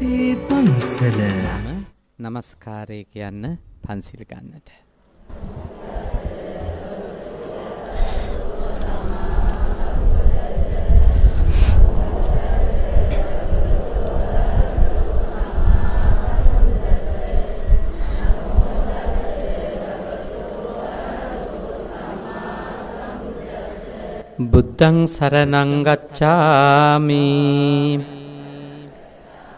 අපේ පන්සල নমස්කාරය කියන්න පන්සිල් ගන්නට. බුද්ධං සරණං ගච්ඡාමි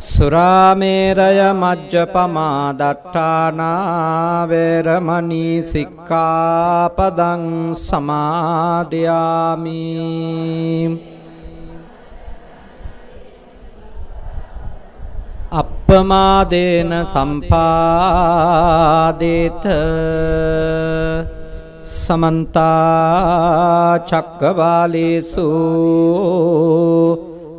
සුරාමේරය මජ්ජපමා දට්ඨානා වේරමණී සික්ඛාපදං සමාදියාමි අප්පමාදේන සම්පාදේත සමන්තා චක්කවාලේසු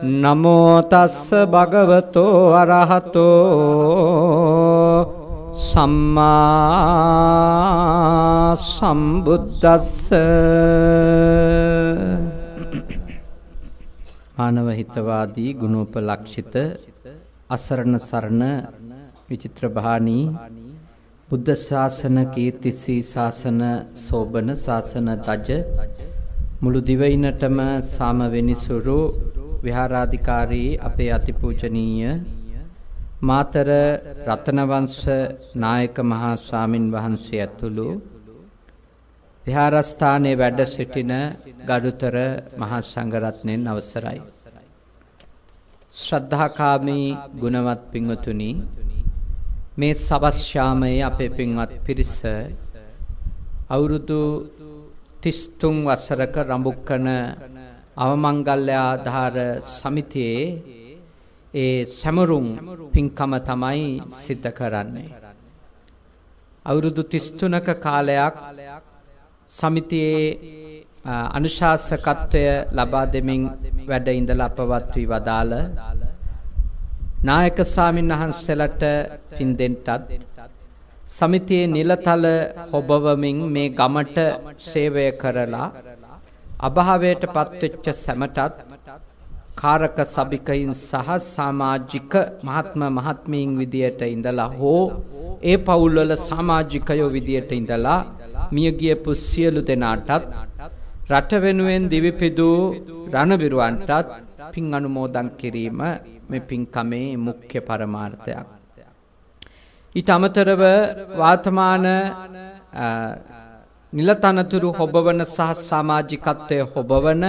නමෝ තස්ස භගවතෝ අරහතෝ සම්මා සම්බුද්දස්ස. මානව හිතවාදී ගුණෝපලක්ෂිත අසරණ සරණ විචිත්‍ර බහානී බුද්ධ ශාසන කීර්තිසී ශාසන සෝබන ශාසන දජ මුළු දිවයිනටම සාමවෙනිසුරු විහාරාධිකාරී අපේ අතිපූජනීය මාතර රතනවංශ නායක මහා ස්වාමින් වහන්සේ ඇතුළු විහාරස්ථානයේ වැඩ සිටින ගරුතර මහා සංඝරත්නයන් අවසරයි. ශ්‍රද්ධාකාමී ගුණවත් පින්වතුනි මේ සවස් ශාමයේ අපේ පින්වත් පිරිස අවුරුදු 33 වසරක රඹුක්කන අවමංගල්‍ය ආධාර සමිතියේ ඒ සැමරුම් පින්කම තමයි සිද්ධ කරන්නේ. අවුරුදු 33ක කාලයක් සමිතියේ අනුශාසකත්වය ලබා දෙමින් වැඩ ඉඳලා අපවත් වී වදාළ නායක ස්වාමීන් වහන්සේලාට පින් දෙන්නටත් සමිතියේ නිලතල හොබවමින් මේ ගමට සේවය කරලා අභාවයට පත්වෙච්ච සැමටත් කාරක සභිකයින් සහ සමාජික මහත්ම මහත්මීන් විදියට ඉඳලා හෝ ඒ පවුල්වල සමාජිකයෝ විදියට ඉඳලා මියගියපු සියලු දෙනාටත් රට වෙනුවෙන් දිවිපිදූ රණවිරුවන්ටත් පින් අනුමෝදන් කිරීම මේ පින්කමේ මුඛ්‍ය පරමාර්ථයක්. ඊට අමතරව වාතමාන නිලතනතුරු හොබවන සහ සමාජිකත්වය හොබවන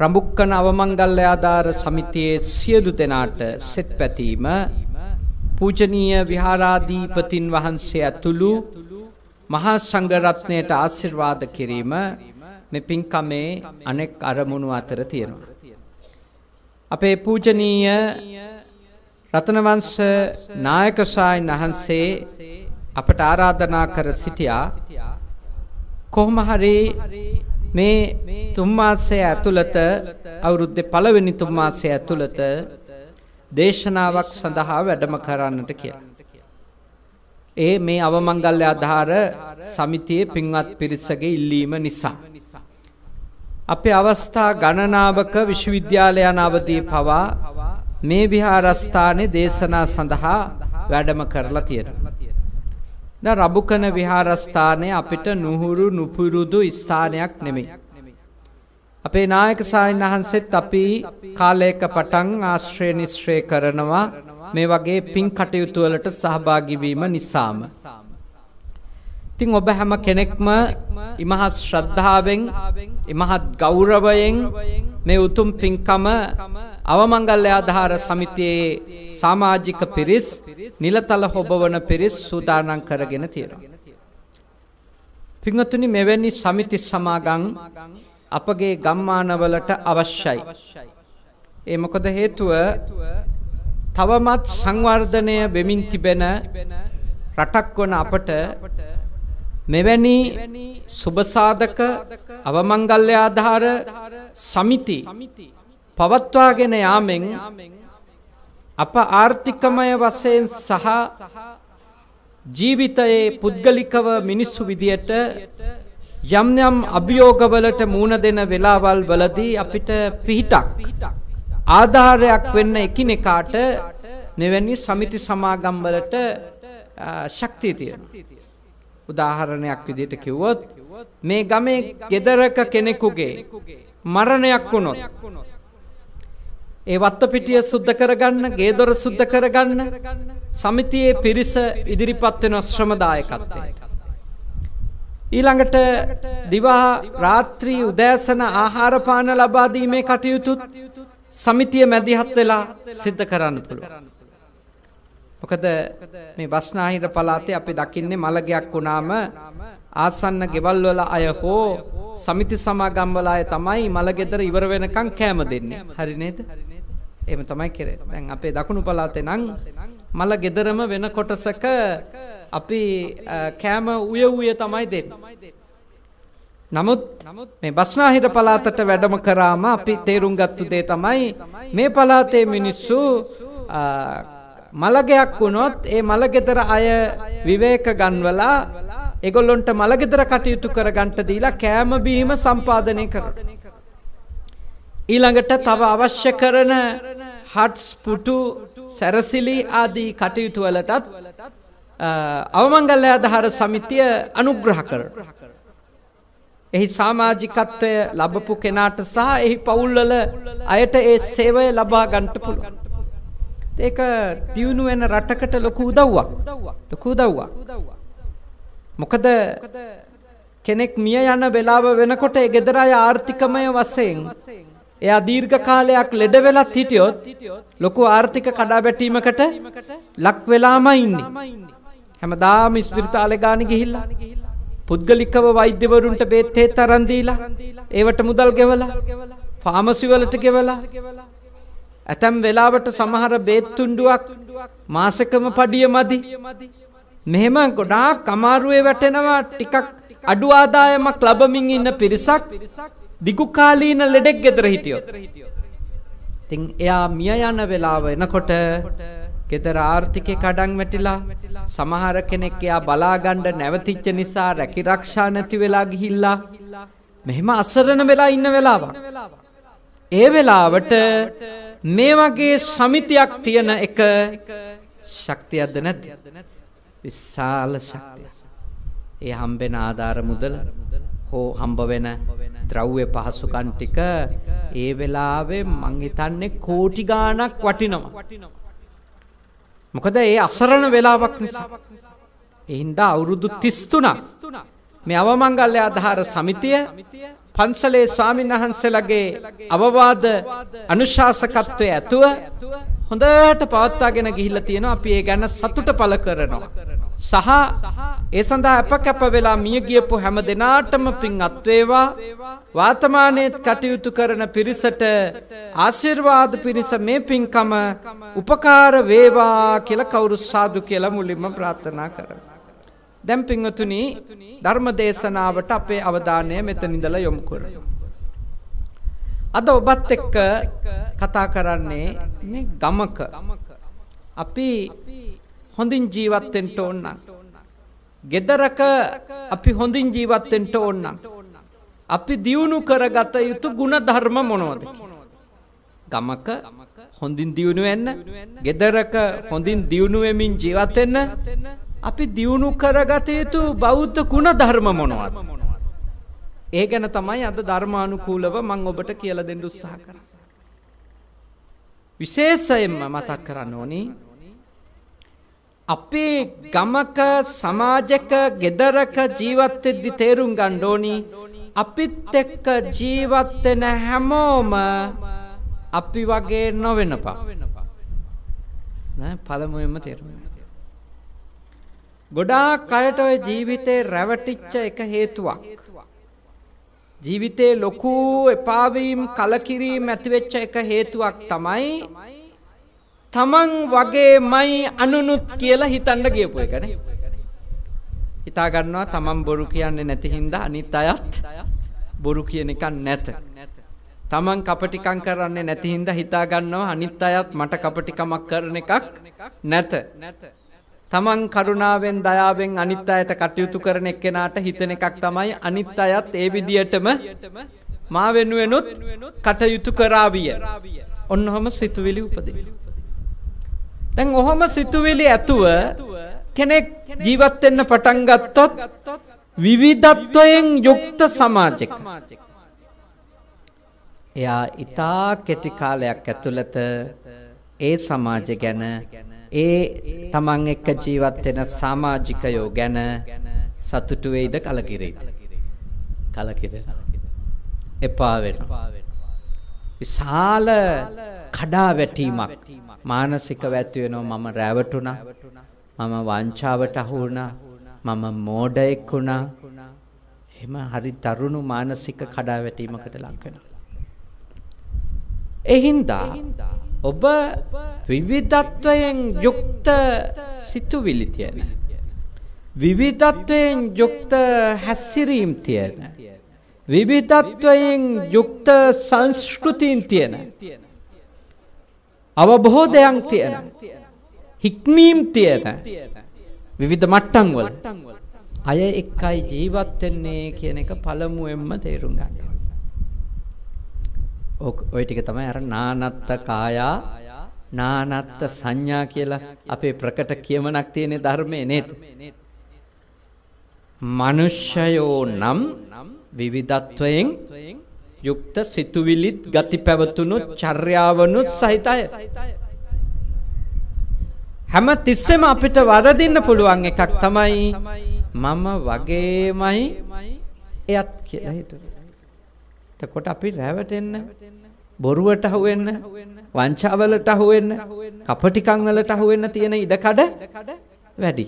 රඹුක්කන අවමංගල්‍යාධාර සමිතියේ සියලු දෙනාට සෙත් පැතීම පූජනීය විහාරාධීපතින් වහන්සේ ඇතුළු මහා සංඝරත්නයට ආශිර්වාද කිරීම මේ පින්කමේ අනෙක් අරමුණු අතර තියෙනවා. අපේ පූජනීය රතනවංශ නායක ශායින් වහන්සේ අපට ආරාධනා කර සිටියා කොහොම හරි මේ තුන් මාසය ඇතුළත අවුරුද්දේ පළවෙනි තුන් මාසය ඇතුළත දේශනාවක් සඳහා වැඩම කරන්නට කියලා. ඒ මේ අවමංගල්‍ය ආධාර සමිතියේ පින්වත් පිරිසගේ ඉල්ලීම නිසා. අපේ අවස්ථා ගණනාවක විශ්වවිද්‍යාලයන් අවදී පවා මේ විහාරස්ථානයේ දේශනා සඳහා වැඩම කරලා තියෙනවා. දැන් රබුකන විහාරස්ථානය අපිට නුහුරු නුපුරුදු ස්ථානයක් නෙමෙයි. අපේ නායක සාහින් වහන්සේත් අපි කාලයක පටන් ආශ්‍රය නිශ්‍රය කරනවා මේ වගේ පින් කටයුතු වලට සහභාගී වීම නිසාම. ඉතින් ඔබ හැම කෙනෙක්ම ඉමහත් ශ්‍රද්ධාවෙන් ඉමහත් ගෞරවයෙන් මේ උතුම් පින්කම අවමංගල්‍ය ආධාර සමිතියේ සමාජික පිරිස් නිලතල හොබවන පිරිස් සූදානම් කරගෙන තියෙනවා. පින්වත්නි මෙවැනි සමිති සමාගම් අපගේ ගම්මානවලට අවශ්‍යයි. ඒ මොකද හේතුව තවමත් සංවර්ධනය වෙමින් තිබෙන රටක් වන අපට මෙවැනි සුබසාධක අවමංගල්‍ය ආධාර සමිති පවත්වාගෙන යාමෙන් අප ආර්ථිකමය වශයෙන් සහ ජීවිතයේ පුද්ගලිකව මිනිස්සු විදියට යම් යම් අභියෝගවලට මුහුණ දෙන වෙලාවල් වලදී අපිට පිහිටක් ආධාරයක් වෙන්න එකිනෙකාට මෙවැනි සමිති සමාගම් වලට ශක්තිය තියෙනවා. උදාහරණයක් විදිහට කිව්වොත් මේ ගමේ ගෙදරක කෙනෙකුගේ මරණයක් වුණොත් ඒ වත්තපිටිය සුද්ධ කරගන්න, ගේ දොර සුද්ධ කරගන්න සමිතියේ පිරිස ඉදිරිපත් වෙන ශ්‍රමදායකත්වයට. ඊළඟට දිවා රාත්‍රී උදෑසන ආහාර පාන ලබා දීමේ කටයුතුත් සමිතිය මැදිහත් වෙලා සිද්ධ කරන්න පුළුවන්. මොකද මේ බස්නාහිර පළාතේ අපි දකින්නේ මලගයක් වුණාම ආසන්න ගෙවල් වල අය හෝ සමිති සමාගම් වල අය තමයි මලගෙදර ඉවර වෙනකන් කෑම දෙන්නේ. හරි නේද? එහෙම තමයි කරේ. දැන් අපේ දකුණු පළාතේ නම් මල ගෙදරම වෙන කොටසක අපි කෑම උය උය තමයි දෙන්නේ. නමුත් මේ බස්නාහිර පළාතට වැඩම කරාම අපි තේරුම් ගත්තු දේ තමයි මේ පළාතේ මිනිස්සු මලගයක් වුණොත් ඒ මලගෙදර අය විවේක ගන්වලා ඒගොල්ලොන්ට මලගෙදර කටයුතු කරගන්නට දීලා කෑම බීම සම්පාදනය කරනවා. ඊළඟට තව අවශ්‍ය කරන හට්ස් පුටු සැරසිලි ආදී කටයුතු වලටත් අවමංගල්‍ය ආධාර සමිතිය අනුග්‍රහ කරනවා. එහි සමාජිකත්වය ලැබපු කෙනාට සහ එහි පවුල්වල අයට ඒ සේවය ලබා ගන්නට පුළුවන්. ඒක දියුණු වෙන රටකට ලොකු උදව්වක්. ලොකු උදව්වක්. මොකද කෙනෙක් මිය යන වෙලාව වෙනකොට ඒ ගෙදර අය ආර්ථිකමය වශයෙන් එයා දීර්ඝ කාලයක් ලෙඩ වෙලත් හිටියොත් ලොකු ආර්ථික කඩාවැටීමකට ලක් වෙලාම ඉන්නේ. හැමදාම ස්පිරිතාලේ ගානේ ගිහිල්ලා පුද්ගලිකව වෛද්‍යවරුන්ට බේත් හේත් අරන් දීලා ඒවට මුදල් ගෙවලා ෆාමසි වලට ගෙවලා ඇතැම් වෙලාවට සමහර බේත් තුණ්ඩුවක් මාසකම පඩිය මදි මෙහෙම ගොඩාක් අමාරුවේ වැටෙනවා ටිකක් අඩු ආදායමක් ලබමින් ඉන්න පිරිසක් දිගු කාලීන ලෙඩෙක් ගෙදර හිටියොත්. ඉතින් එයා මිය යන වෙලාව එනකොට ගෙදර ආර්ථිකේ කඩන් වැටිලා සමහර කෙනෙක් එයා බලාගන්න නැවතිච්ච නිසා රැකිරක්ෂා නැති වෙලා ගිහිල්ලා මෙහෙම අසරණ වෙලා ඉන්න වෙලාවක්. ඒ වෙලාවට මේ වගේ සමිතියක් තියෙන එක ශක්තියක්ද නැද්ද? විශාල ශක්තියක්. ඒ හම්බෙන ආධාර මුදල හෝ හම්බ වෙන ද්‍රව්‍ය පහසුකම් ටික ඒ වෙලාවේ මං හිතන්නේ කෝටි ගාණක් වටිනවා. මොකද ඒ අසරණ වෙලාවක් නිසා. ඒ හින්දා අවුරුදු 33ක් මේ අවමංගල්‍ය ආධාර සමිතිය පන්සලේ ස්වාමීන් වහන්සේලාගේ අවවාද අනුශාසකත්වයේ ඇතුව හොඳට පවත්වාගෙන ගිහිල්ලා තියෙනවා. අපි ඒ ගැන සතුට පළ කරනවා. සහ ඒ සඳහා අප කැප වෙලා මිය ගියපු හැම දෙනාටම පින් අත් වේවා. වාතමානයේ කටයුතු කරන පිරිසට ආශිර්වාද පිරිස මේ පින්කම උපකාර වේවා කියලා කවුරු සාදු කියලා මුලින්ම ප්‍රාර්ථනා කරමු දැන් පින්වතුනි ධර්ම දේශනාවට අපේ අවධානය මෙතන ඉඳලා යොමු කරමු. අද ඔබත් එක්ක කතා කරන්නේ මේ ගමක අපි හොඳින් ජීවත් වෙන්න ඕන නම් ගෙදරක අපි හොඳින් ජීවත් වෙන්න ඕන නම් අපි දියුණු කරගත යුතු ගුණ ධර්ම මොනවද ගමක හොඳින් දියුණු වෙන්න ගෙදරක හොඳින් දියුණු වෙමින් ජීවත් වෙන්න අපි දියුණු කරගත යුතු බෞද්ධ ගුණ ධර්ම මොනවද? ඒ ගැන තමයි අද ධර්මානුකූලව මම ඔබට කියලා දෙන්න උත්සාහ කරන්නේ. විශේෂයෙන්ම මතක් කරන්න ඕනි අපේ ගමක සමාජක ගෙදරක ජීවත් වෙද්දි තේරුම් ගන්න ඕනි අපිත් එක්ක ජීවත් වෙන හැමෝම අපි වගේ නොවෙනපා. නෑ පළමුවෙන්ම තේරුම් ගොඩාක් අයට ඔය ජීවිතේ රැවටිච්ච එක හේතුවක්. ජීවිතේ ලොකු එපාවීම් කලකිරීම ඇතිවෙච්ච එක හේතුවක් තමයි තමන් වගේමයි අනුනුත් කියලා හිතන්න ගියපු එකනේ. හිතා ගන්නවා තමන් බොරු කියන්නේ නැති හින්දා අනිත් අයත් බොරු කියන එක නැත. තමන් කපටිකම් කරන්නේ නැති හින්දා හිතා ගන්නවා අනිත් අයත් මට කපටිකමක් කරන එකක් නැත. තමන් කරුණාවෙන් දයාවෙන් අනිත් අයට කටයුතු කරන එක්කෙනාට හිතන එකක් තමයි අනිත් අයත් ඒ විදියටම මා වෙනුවෙනුත් කටයුතු කරාවිය. ඔන්නොහම සිතුවිලි උපදින. දැන් ඔහොම සිතුවිලි ඇතුව කෙනෙක් ජීවත් වෙන්න පටන් ගත්තොත් විවිධත්වයෙන් යුක්ත සමාජයක එයා ඊටා කෙටි කාලයක් ඇතුළත ඒ සමාජය ගැන ඒ තමන් එක්ක ජීවත් වෙන සමාජිකයෝ ගැන සතුටු වෙයිද කලකිරෙයිද? කලකිරෙන. එපා වෙනවා. විශාල කඩා වැටීමක් මානසිකව ඇති වෙනවා මම රැවටුණා. මම වංචාවට අහු වුණා. මම මෝඩයෙක් වුණා. එහෙම හරි දරුණු මානසික කඩා වැටීමකට ලක් වෙනවා. ඒ හින්දා ඔබ විවිධත්වයෙන් යුක්ත සිතුවිලි තියෙන. විවිධත්වයෙන් යුක්ත හැසිරීම් තියෙන. විවිධත්වයෙන් යුක්ත සංස්කෘතීන් තියෙන. අවබෝධයන් තියෙන. හික්මීම් තියෙන. විවිධ මට්ටම් වල අය එක්කයි ජීවත් වෙන්නේ කියන එක පළමුවෙන්ම තේරුම් ගන්න. ඔය ටික තමයි අර නානත්ත කායා නානත්ත සංඥා කියලා අපේ ප්‍රකට කියමනක් තියෙන ධර්මයේ නේද? මනුෂ්‍යයෝ නම් විවිධත්වයෙන් යුක්ත සිතුවිලිත් ගති පැවතුණු චර්යාවනුත් සහිතය. හැම තිස්සෙම අපිට වරදින්න පුළුවන් එකක් තමයි මම වගේමයි එයත් කියලා හිතුවේ. එතකොට අපි රැවටෙන්න බොරුවට අහුවෙන්න වංචාවලට අහුවෙන්න කපටිකම් වලට අහුවෙන්න තියෙන ඉඩකඩ වැඩි.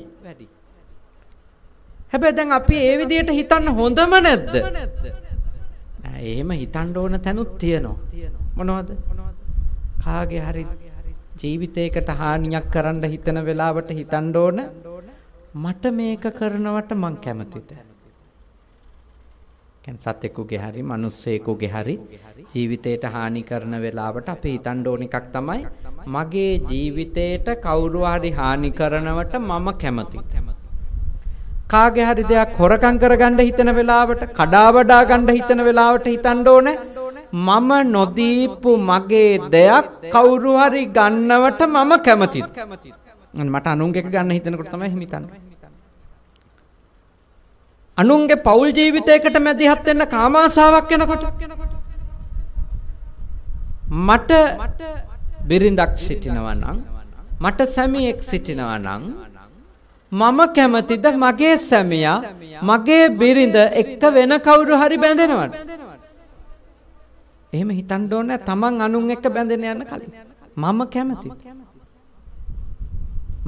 හැබැයි දැන් අපි ඒ විදිහට හිතන්න හොඳම නැද්ද? එහෙම හිතන්න ඕන තැනුත් තියෙනවා. මොනවද? කාගේ හරි ජීවිතයකට හානියක් කරන්න හිතන වෙලාවට හිතන්න ඕන මට මේක කරනවට මං කැමතිද? කියන්නේ සතෙකුගේ හරි මිනිස්සෙකුගේ හරි ජීවිතයට හානි කරන වෙලාවට අපි හිතන්න ඕන එකක් තමයි මගේ ජීවිතයට කවුරු හරි හානි කරනවට මම කැමතියි. කාගේ හරි දෙයක් හොරකම් කරගන්න හිතන වෙලාවට කඩා වඩා ගන්න හිතන වෙලාවට හිතන්න ඕනේ මම නොදීපු මගේ දෙයක් කවුරු හරි ගන්නවට මම කැමතියි. මට අනුන්ගේ එක ගන්න හිතනකොට තමයි එහෙම හිතන්නේ. අනුන්ගේ පෞල් ජීවිතයකට මැදිහත් වෙන්න කාමාසාවක් වෙනකොට මට බිරිඳක් සිටිනවා නම් මට සැමියෙක් සිටිනවා නම් මම කැමතිද මගේ සැමියා මගේ බිරිඳ එක්ක වෙන කවුරු හරි බැඳෙනවට එහෙම හිතන්න ඕනේ තමන් අනුන් එක්ක බැඳෙන යන කලින්. මම කැමතියි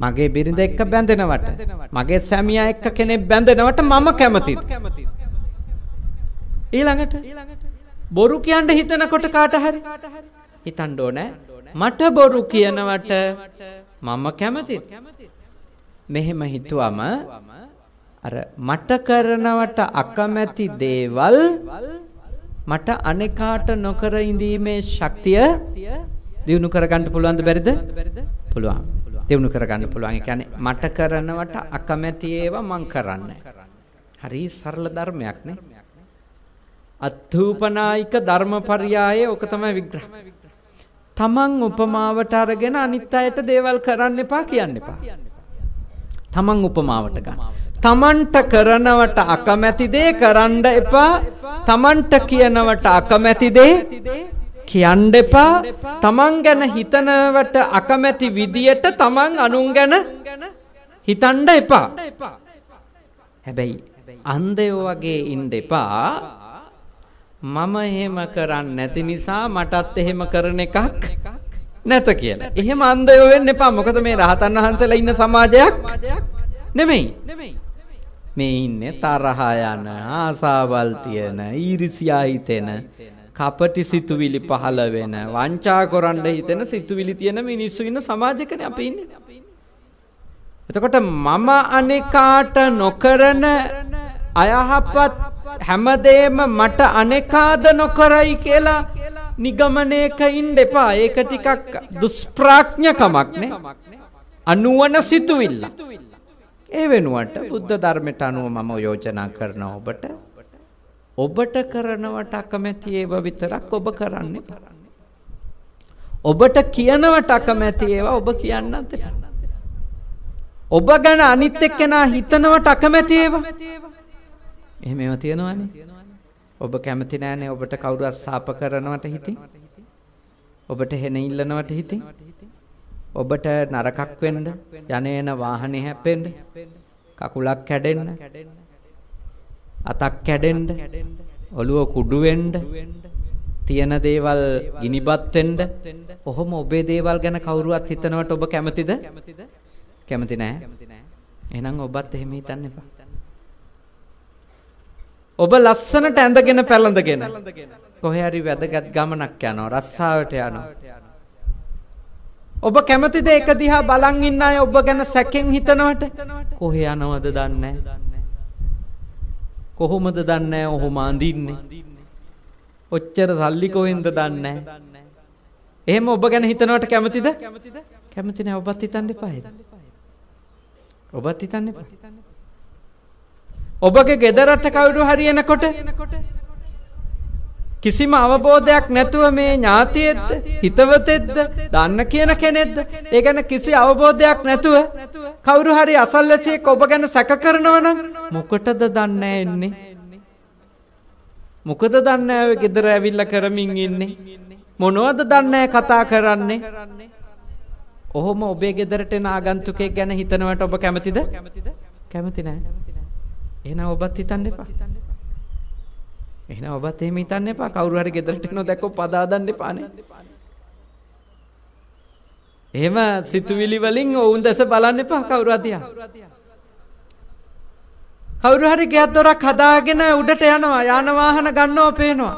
මගේ බිරිඳ එක්ක බැඳෙනවට මගේ සැමියා එක්ක කෙනෙක් බැඳෙනවට මම කැමතියි ඊළඟට බොරු කියන්න හිතනකොට කාට හරි? හිතන්න ඕනේ. මට බොරු කියනවට මම කැමතියි මෙහෙම හිතුවම අර මට කරනවට අකමැති දේවල් මට අනේකාට නොකර ඉඳීමේ ශක්තිය දිනු කරගන්න පුළුවන්ද බැරිද? පුළුවන්. දිනු කරගන්න පුළුවන්. ඒ කියන්නේ මට කරනවට අකමැති ඒවා මං කරන්නේ. හරි සරල ධර්මයක් නේ. අත්ථූපනායික ධර්මපරියායේ ඔක තමයි විග්‍රහ. තමන් උපමාවට අරගෙන අනිත් අයට දේවල් කරන්න එපා කියන්න එපා. තමන් උපමාවට ගන්න. තමන්ට කරනවට අකමැති දේ කරන්න එපා. තමන්ට කියනවට අකමැති දේ කියන්න එපා. තමන් ගැන හිතනවට අකමැති විදියට තමන් අනුන් ගැන හිතන්න එපා. හැබැයි අන්ධයෝ වගේ ඉන්න එපා. මම එහෙම කරන්නේ නැති නිසා මටත් එහෙම කරන එකක් නැත කියලා. එහෙම අන්ධයෝ වෙන්න එපා. මොකද මේ රහතන් වහන්සේලා ඉන්න සමාජයක් නෙමෙයි. මේ ඉන්නේ තරහ යන, ආසාවල් තියෙන, ඊර්ෂ්‍යා හිතෙන, කපටි සිතුවිලි පහළ වෙන, වංචා කරන්න හිතෙන සිතුවිලි තියෙන මිනිස්සු ඉන්න සමාජයකනේ අපි ඉන්නේ. එතකොට මම අනේකාට නොකරන අයහපත් හැමදේම මට අනේකාද නොකරයි කියලා නිගමනයක ඉන්න එපා. ඒක ටිකක් දුෂ්ප්‍රඥකමක් නේ. අනුවන සිතුවිල්ල. ඒ වෙනුවට බුද්ධ ධර්මයට අනුව මම යෝජනා කරන ඔබට ඔබට කරනවට අකමැති ඒවා විතරක් ඔබ කරන්න ඔබට කියනවට අකමැති ඒවා ඔබ කියන්නත් ඔබ ගැන අනිත් එක්කෙනා හිතනවට අකමැති ඒවා එහෙම ඒවා තියෙනවනේ ඔබ කැමති නෑනේ ඔබට කවුරුත් සාප කරනවට හිතින්. ඔබට හෙන ඉල්ලනවට හිතින්. ඔබට නරකක් වෙන්න, යනේන වාහනේ හැප්පෙන්න, කකුලක් කැඩෙන්න, අතක් කැඩෙන්න, ඔළුව කුඩු වෙන්න, තියෙන දේවල් ගිනිබත් වෙන්න, ඔහොම ඔබේ දේවල් ගැන කවුරුවත් හිතනවට ඔබ කැමතිද? කැමති නෑ. එහෙනම් ඔබත් එහෙම හිතන්න එපා. ඔබ ලස්සනට ඇඳගෙන පැළඳගෙන කොහේ හරි වැදගත් ගමනක් යනවා රස්සාවට යනවා ඔබ කැමතිද ඒක දිහා බලන් ඉන්න අය ඔබ ගැන සැකෙන් හිතනවට කොහේ යනවද දන්නේ කොහොමද දන්නේ ඔහොම අඳින්නේ ඔච්චර සල්ලි කොහෙන්ද දන්නේ? එහෙම ඔබ ගැන හිතනවට කැමතිද? කැමති නෑ ඔබත් හිතන්න එපා ඔබත් හිතන්න එපා. ඔබගේ ගෙදරට කවුරු හරි එනකොට කිසිම අවබෝධයක් නැතුව මේ ඥාතියෙක්ද හිතවතෙක්ද දන්න කියන කෙනෙක්ද? ඒ ගැන කිසි අවබෝධයක් නැතුව කවුරු හරි අසල්වැසියෙක් ඔබ ගැන සැක කරනවා නම් මොකටද දන්නේ එන්නේ? මොකද දන්නේ ඔය ගෙදර ඇවිල්ලා කරමින් ඉන්නේ? මොනවද දන්නේ කතා කරන්නේ? ඔහොම ඔබේ ගෙදරට එන ආගන්තුකයෙක් ගැන හිතනවට ඔබ කැමතිද? කැමති නැහැ එහෙනම් ඔබත් හිතන්න එපා. එහෙනම් ඔබත් එහෙම හිතන්න එපා. කවුරු හරි ගෙදරට එනෝ දැක්කො පදාදන්න එපානේ. එහෙම සිතුවිලි වලින් ඔවුන් දැස බලන්න එපා කවුරු අධියා. කවුරු හරි ගෙයක් දොරක් හදාගෙන උඩට යනවා යාන වාහන ගන්නවා පේනවා.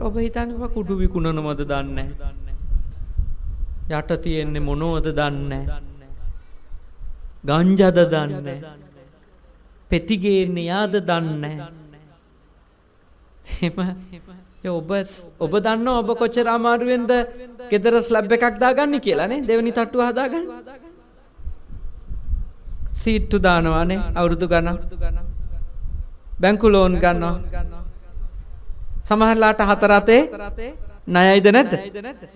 ඔබ හිතන්නේ කුඩු විකුණනවද දන්නේ යට තියෙන්නේ මොනවද දන්නේ ගංජද දන්නේ පෙතිගේන්නේ යාද දන්නේ එහෙම ඔබ ඔබ දන්නවා ඔබ කොච්චර අමාරුවෙන්ද ගෙදර ස්ලැබ් එකක් දාගන්නේ කියලානේ දෙවෙනි තට්ටුව හදාගන්න. සීට්ටු දානවානේ අවුරුදු ගණන්. බැංකු ලෝන් ගන්නවා. සමහරලාට හතර අතේ ණයයිද නැද්ද?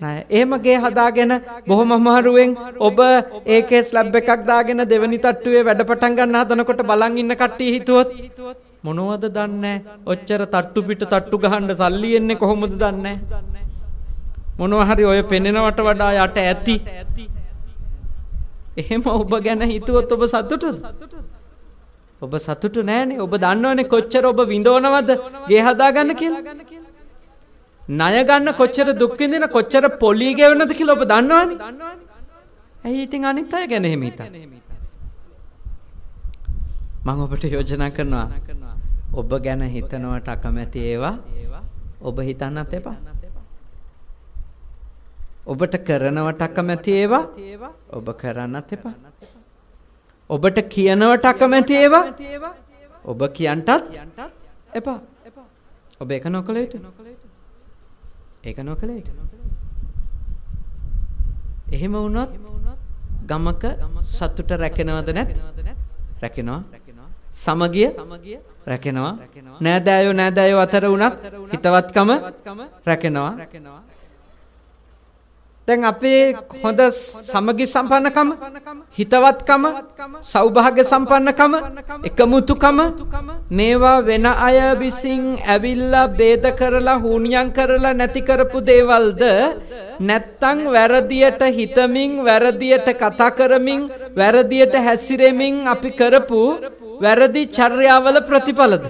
ණය. එහෙම ගේ හදාගෙන බොහොම අමාරුවෙන් ඔබ ඒකේ ස්ලැබ් එකක් දාගෙන දෙවෙනි තට්ටුවේ වැඩ පටන් ගන්න හදනකොට බලන් ඉන්න කට්ටිය හිතුවොත් මොනවද දන්නේ? ඔච්චර තට්ටු පිට තට්ටු ගහන්න සල්ලි එන්නේ කොහොමද දන්නේ? මොනවා හරි ඔය පෙනෙනවට වඩා යට ඇති. එහෙම ඔබ ගැන හිතුවොත් ඔබ සතුටුද? ඔබ සතුටු නෑනේ. ඔබ දන්නවනේ කොච්චර ඔබ විඳවනවද? ගේ හදාගන්න කියලා. ණය ගන්න කොච්චර දුක් විඳින කොච්චර පොලී ගෙවනද කියලා ඔබ දන්නවනේ. ඇයි ඉතින් අනිත් අය ගැන එහෙම හිතන්නේ? මම ඔබට යෝජනා කරනවා. ඔබ ගැන හිතනවට අකමැති ඒවා ඔබ හිතන්නත් එපා. ඔබට කරනවට අකමැති ඒවා ඔබ කරන්නත් එපා. ඔබට කියනවට අකමැති ඒවා ඔබ කියන්ටත් එපා. ඔබ ඒක නොකළ යුතු. ඒක නොකළ යුතු. එහෙම වුණොත් ගමක සතුට රැකෙනවද නැත්? රැකෙනවා. සමගිය රැකෙනවා. නෑදෑයෝ නෑදෑයෝ අතර වුණත් හිතවත්කම රැකෙනවා. දැන් අපේ හොඳ සමගි සම්පන්නකම හිතවත්කම සෞභාග්‍ය සම්පන්නකම එකමුතුකම මේවා වෙන අය විසින් ඇවිල්ලා ભેද කරලා හුනියම් කරලා නැති කරපු දේවල්ද? නැත්තම් වැරදියට හිතමින් වැරදියට කතා කරමින් වැරදියට හැසිරෙමින් අපි කරපු වැරදි චර්යාවල ප්‍රතිඵලද?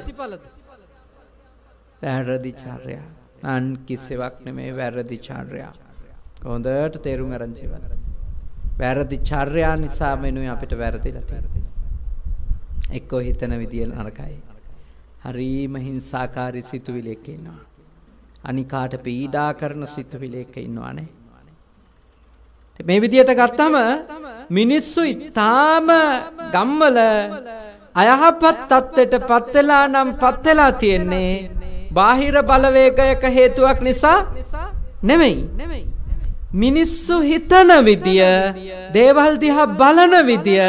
වැරදි චර්යා. අන් කිසිවක් නෙමේ වැරදි චර්යා. හොඳට තේරුම් අරන් ජීවත්. වැරදි චර්යා නිසා මෙනුයි අපිට වැරදිලා තියෙන්නේ එක්කෝ හිතන විදිය නරකයි. හරීම හිංසාකාරී සිතුවිලි එක්ක ඉන්නවා අනිකාට පීඩා කරන සිතුවිලි එක්ක ඉන්නවානේ මේ විදියට ගත්තම මිනිස්සු ඊටාම ගම්වල අයහපත් තත්ත්වයට පත් වෙලා නම් පත් වෙලා තියෙන්නේ බාහිර බලවේගයක හේතුවක් නිසා නෙමෙයි. මිනිස්සු හිතන විදිය, දේවල් දිහා බලන විදිය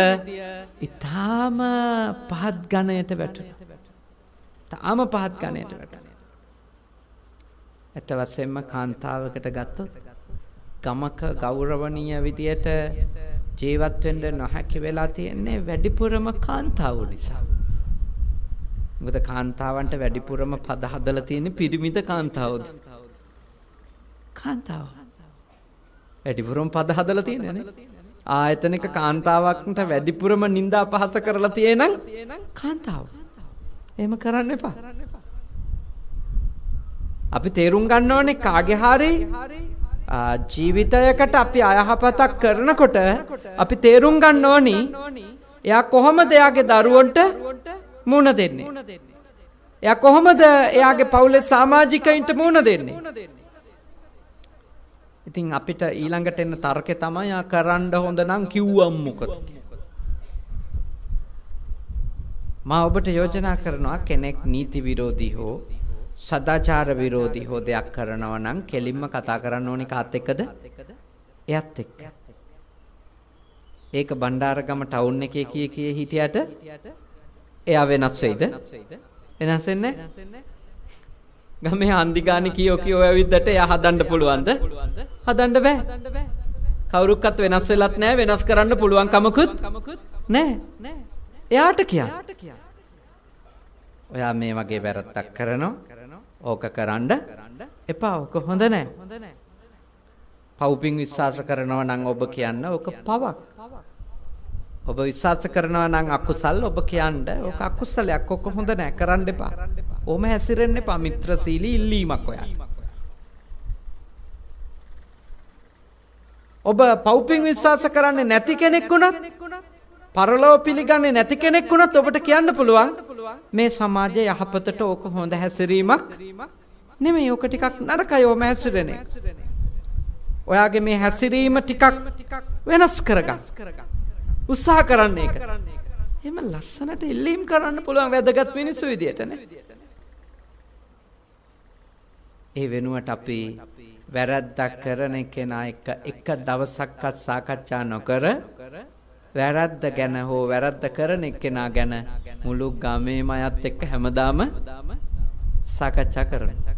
ඊටාම පහත් ගණයට වැටුණා. තාම පහත් ගණයට වැටුණා. ඇත්ත වශයෙන්ම කාන්තාවකට ගත්තොත් ගමක ගෞරවනීය විදියට ජීවත් වෙන්න නොහැකි වෙලා තියෙන්නේ වැඩිපුරම කාන්තාවෝ නිසා. මොකද කාන්තාවන්ට වැඩිපුරම පද හදලා තියෙන්නේ පිරිමිද කාන්තාවෝද? කාන්තාව. වැඩිපුරම පද හදලා තියෙන්නේ. ආයතනික කාන්තාවක්ට වැඩිපුරම නිନ୍ଦා අපහාස කරලා තියෙනං කාන්තාව. එහෙම කරන්න එපා. අපි තේරුම් ගන්න ඕනේ කාගේ හරි ජීවිතයකට අපි අයහපතක් කරනකොට අපි තේරුම් ගන්න ඕනි එයා කොහොමද එයාගේ දරුවන්ට මුණ දෙන්නේ. එයා කොහොමද එයාගේ පවුලේ සමාජිකයින්ට මුණ දෙන්නේ. ඉතින් අපිට ඊළඟට එන්න තර්කේ තමයි ආ කරන්න හොඳ නම් කිව්වම් මොකද? මා ඔබට යෝජනා කරනවා කෙනෙක් නීති විරෝධී හෝ සදාචාර විරෝධී හෝ දෙයක් කරනවා නම් කෙලින්ම කතා කරන්න ඕනි කාත් එක්කද? එයත් එක්ක. ඒක බණ්ඩාරගම ටවුන් එකේ කී කී හිටියට එයා වෙනස් වෙයිද? වෙනස් වෙන්නේ ගමේ අන්දිගානි කියෝ කියෝ ඇවිද්දට එයා හදන්න පුළුවන්ද? හදන්න බෑ. කවුරුක්වත් වෙනස් වෙලත් නැහැ වෙනස් කරන්න පුළුවන් කමකුත් නැහැ. එයාට කියන්න. ඔයා මේ වගේ වැරද්දක් කරනවා ඕක කරන්න එපා ඕක හොඳ නෑ. පව්පින් විශ්වාස කරනවා නම් ඔබ කියන්න ඕක පවක්. ඔබ විශ්වාස කරනවා නම් අකුසල් ඔබ කියන්න ඕක අකුසලයක් ඕක හොඳ නෑ කරන්න එපා. ඕම හැසිරෙන්න එපා මිත්‍රශීලී ඉල්ලීමක් ඔයාලා. ඔබ පව්පින් විශ්වාස කරන්නේ නැති කෙනෙක් වුණත් පරලෝව පිළිගන්නේ නැති කෙනෙක් වුණත් ඔබට කියන්න පුළුවන් මේ සමාජයේ යහපතට ඕක හොඳ හැසිරීමක් නෙමෙයි ඕක ටිකක් නරකයි ඕම හැසිරෙන එක. ඔයාගේ මේ හැසිරීම ටිකක් වෙනස් කරගන්න. උත්සාහ කරන්න ඒක. එහෙම ලස්සනට ඉල්ලීම් කරන්න පුළුවන් වැදගත් මිනිස්සු විදියට නේ. ඒ වෙනුවට අපි වැරද්දක් කරන කෙනා එක්ක එක දවසක්වත් සාකච්ඡා නොකර වැරද්ද ගැන හෝ වැරද්ද කරන එක්කෙනා ගැන මුළු ගමේම අයත් එක්ක හැමදාම සාකච්ඡා කරනවා.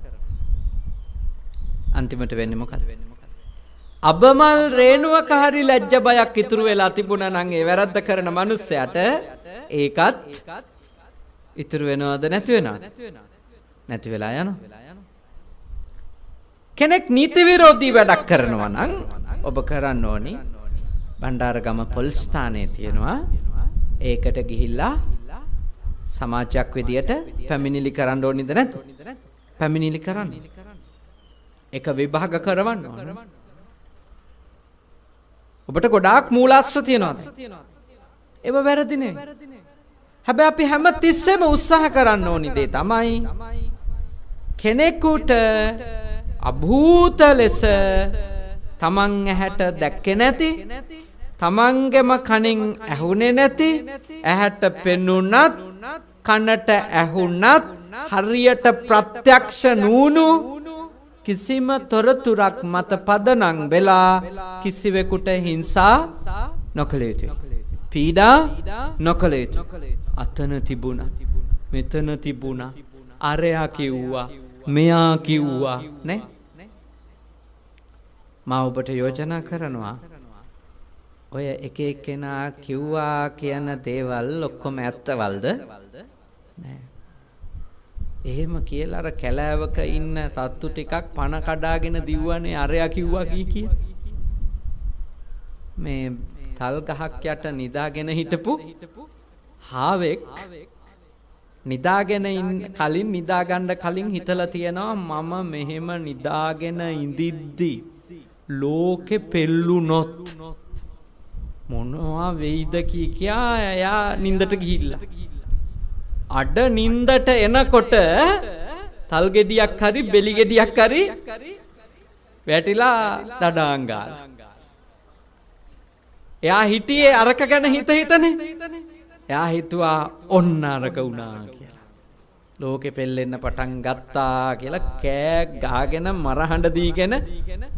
අන්තිමට වෙන්නේ මොකද? අබමල් රේණුවක හරි ලැජ්ජ බයක් ඉතුරු වෙලා තිබුණා නම් ඒ වැරද්ද කරන මිනිස්සයාට ඒකත් ඉතුරු වෙනවද නැති වෙනවද? නැති වෙලා යනවා. කෙනෙක් නීති විරෝධී වැඩක් කරනවා නම් ඔබ කරන්න ඕනි බණ්ඩාරගම පොලිස් ස්ථානයේ තියෙනවා ඒකට ගිහිල්ලා සමාජයක් විදියට පැමිණිලි කරන්න ඕනිද නැද්ද? පැමිණිලි කරන්න. එක විභාග කරවන්න ඕන. ඔබට ගොඩාක් මූලාශ්‍ර තියෙනවාද? ඒව වැරදි නෙවෙයි. හැබැයි අපි හැම තිස්සෙම උත්සාහ කරන්න ඕනි දේ තමයි කෙනෙකුට අභූත ලෙස තමන් ඇහැට දැක්කේ නැති තමන්ගෙම කනින් ඇහුනේ නැති ඇහැට පෙනුනත් කනට ඇහුනත් හරියට ප්‍රත්‍යක්ෂ නූනු කිසිම තොරතුරක් මත පදනම් වෙලා කිසිවෙකුට හිංසා නොකළ යුතුයි. පීඩා නොකළ යුතුයි. අතන තිබුණා. මෙතන තිබුණා. අරයා කිව්වා. මෙයා කිව්වා. නේ? මා ඔබට යෝජනා කරනවා. ඔය එක එක්කෙනා කිව්වා කියන දේවල් ඔක්කොම ඇත්තවල්ද? නෑ. එහෙම කියලා අර කැලෑවක ඉන්න සත්තු ටිකක් පණ කඩාගෙන දිව්වනේ අරයා කිව්වා කී කිය. මේ තල් ගහක් යට නිදාගෙන හිටපු හාවෙක් නිදාගෙන කලින් නිදාගන්න කලින් හිතලා තියෙනවා මම මෙහෙම නිදාගෙන ඉඳිද්දි ලෝකෙ පෙල්ලුනොත් මොනවා වෙයිද කී කියා එයා නින්දට ගිහිල්ලා. අඩ නින්දට එනකොට තල් ගෙඩියක් හරි බෙලි ගෙඩියක් හරි වැටිලා දඩාංගාල. එයා හිටියේ අරක ගැන හිත හිතනේ. එයා හිතුවා ඔන්න අරක වුණා කියලා. ලෝකෙ පෙල්ලෙන්න පටන් ගත්තා කියලා කෑ ගාගෙන මරහඬ දීගෙන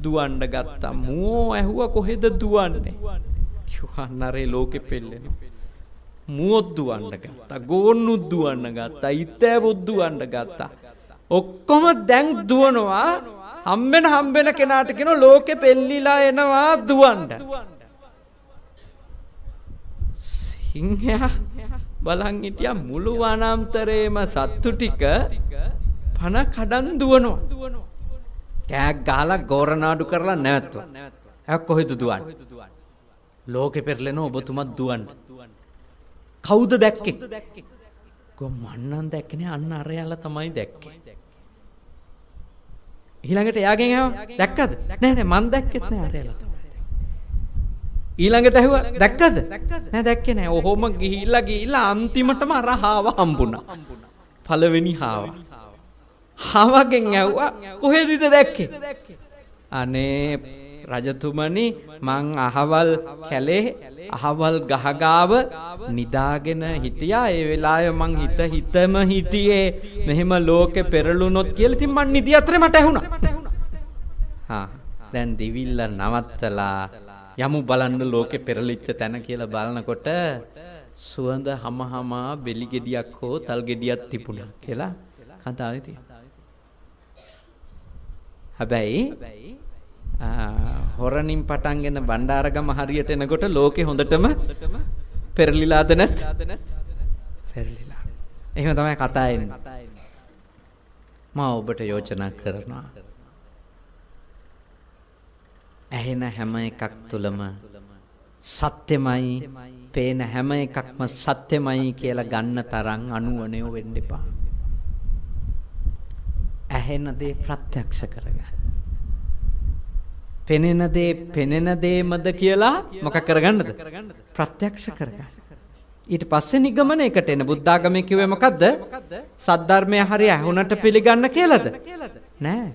දුවන්න ගත්තා. මෝ ඇහුවා කොහෙද දුවන්නේ? කිව්වා නරේ ලෝකෙ පෙල්ලෙනවා මුවොත් දුවන්න ගත්තා ගෝන්නුත් දුවන්න ගත්තා ඉත්තෑවොත් දුවන්න ගත්තා ඔක්කොම දැන් දුවනවා හම්බෙන හම්බෙන කෙනාට කියන ලෝකෙ පෙල්ලිලා එනවා දුවන්න සිංහයා බලන් හිටියා මුළු වනාන්තරේම සත්තු ටික පන කඩන් දුවනවා. කෑක් ගහලා ගෝරනාඩු කරලා නැවැත්තුවා. ඇක් කොහෙද දුවන්නේ? ලෝකෙ පෙරලෙන ඔබතුමත් දුවන්න. කවුද දැක්කේ? කො මන්නම් දැක්කනේ අන්න අරයාලා තමයි දැක්කේ. ඊළඟට එයාගෙන් ඇහුවා දැක්කද? නෑ නෑ මන් දැක්කෙත් නෑ අරයාලා තමයි. ඊළඟට ඇහුවා දැක්කද? නෑ දැක්කේ නෑ. ඔහොම ගිහිල්ලා ගිහිල්ලා අන්තිමටම අර හාව හම්බුණා. පළවෙනි හාව. හාවගෙන් ඇහුවා කොහෙදද දැක්කේ? අනේ රජතුමනි මං අහවල් කැලේ අහවල් ගහගාව නිදාගෙන හිටියා ඒ වෙලාවේ මං හිත හිතම හිටියේ මෙහෙම ලෝකෙ පෙරළුනොත් කියලා ඉතින් මං නිදි අතරේ මට ඇහුණා. හා දැන් දිවිල්ල නවත්තලා යමු බලන්න ලෝකෙ පෙරලිච්ච තැන කියලා බලනකොට සුවඳ හමහමා බෙලි ගෙඩියක් හෝ තල් ගෙඩියක් තිබුණා කියලා කතාවේ තියෙනවා. හැබැයි හොරණින් පටන්ගෙන බණ්ඩාරගම හරියට එනකොට ලෝකෙ හොඳටම පෙරලිලාද නැත්? පෙරලිලා. එහෙම තමයි කතා එන්නේ. මම ඔබට යෝජනා කරනවා. ඇහෙන හැම එකක් තුලම සත්‍යමයි පේන හැම එකක්ම සත්‍යමයි කියලා ගන්න තරම් අනුවණයෝ වෙන්න එපා. ඇහෙන දේ ප්‍රත්‍යක්ෂ කරගන්න. පෙනෙන දේ පෙනෙන දේමද කියලා මොකක් කරගන්නද? ප්‍රත්‍යක්ෂ කරගන්න. ඊට පස්සේ නිගමනයකට එන බුද්ධාගමේ කිව්වේ මොකද්ද? සද්ධර්මය හරිය ඇහුණට පිළිගන්න කියලාද? නෑ.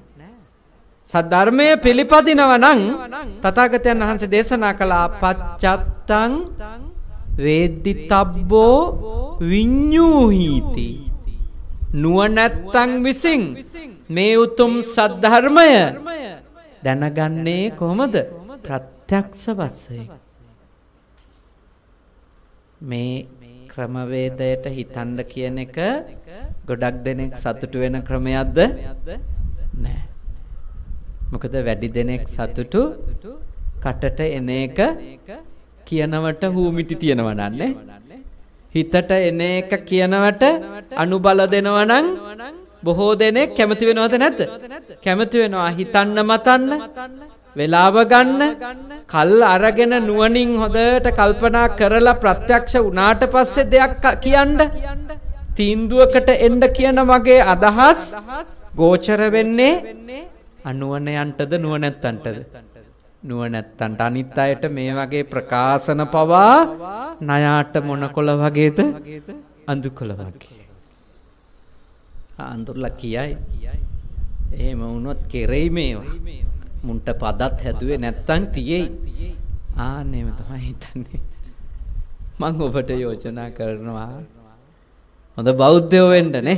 සද්ධර්මය පිළිපදිනව නම් තථාගතයන් වහන්සේ දේශනා කළා පච්චත්තං වේද්දි තබ්බෝ විඤ්ඤූහීති නුවණැත්තන් විසින් මේ උතුම් සද්ධර්මය දැනගන්නේ කොහොමද? ප්‍රත්‍යක්ෂ වශයෙන්. මේ ක්‍රමවේදයට හිතන්න කියන එක ගොඩක් දෙනෙක් සතුටු වෙන ක්‍රමයක්ද? නෑ. මොකද වැඩි දෙනෙක් සතුටු කටට එන එක කියනවට හූමිටි තියනවා නන්නේ. හිතට එන එක කියනවට අනුබල දෙනවා නම් බොහෝ දෙනෙක් කැමති වෙනවද නැද්ද? කැමති වෙනවා. හිතන්න මතන්න. වෙලාව ගන්න. කල් අරගෙන නුවණින් හොඳට කල්පනා කරලා ප්‍රත්‍යක්ෂ වුණාට පස්සේ දෙයක් කියන්න. තීන්දුවකට එන්න කියන වගේ අදහස් ගෝචර වෙන්නේ අනුවණයන්ටද නුවණැත්තන්ටද? නුවණැත්තන්ට අනිත් අයට මේ වගේ ප්‍රකාශන පවා ණයාට මොනකොළ වගේද? අඳුකොළ වගේ. අඳුරලා කියයි. එහෙම වුණොත් කෙරෙයි මේවා මුන්ට පදත් හැදුවේ නැත්තම් තියේයි. ආන්නේම තමයි හිතන්නේ. මම ඔබට යෝජනා කරනවා. හොඳ බෞද්ධයෝ වෙන්න නේ.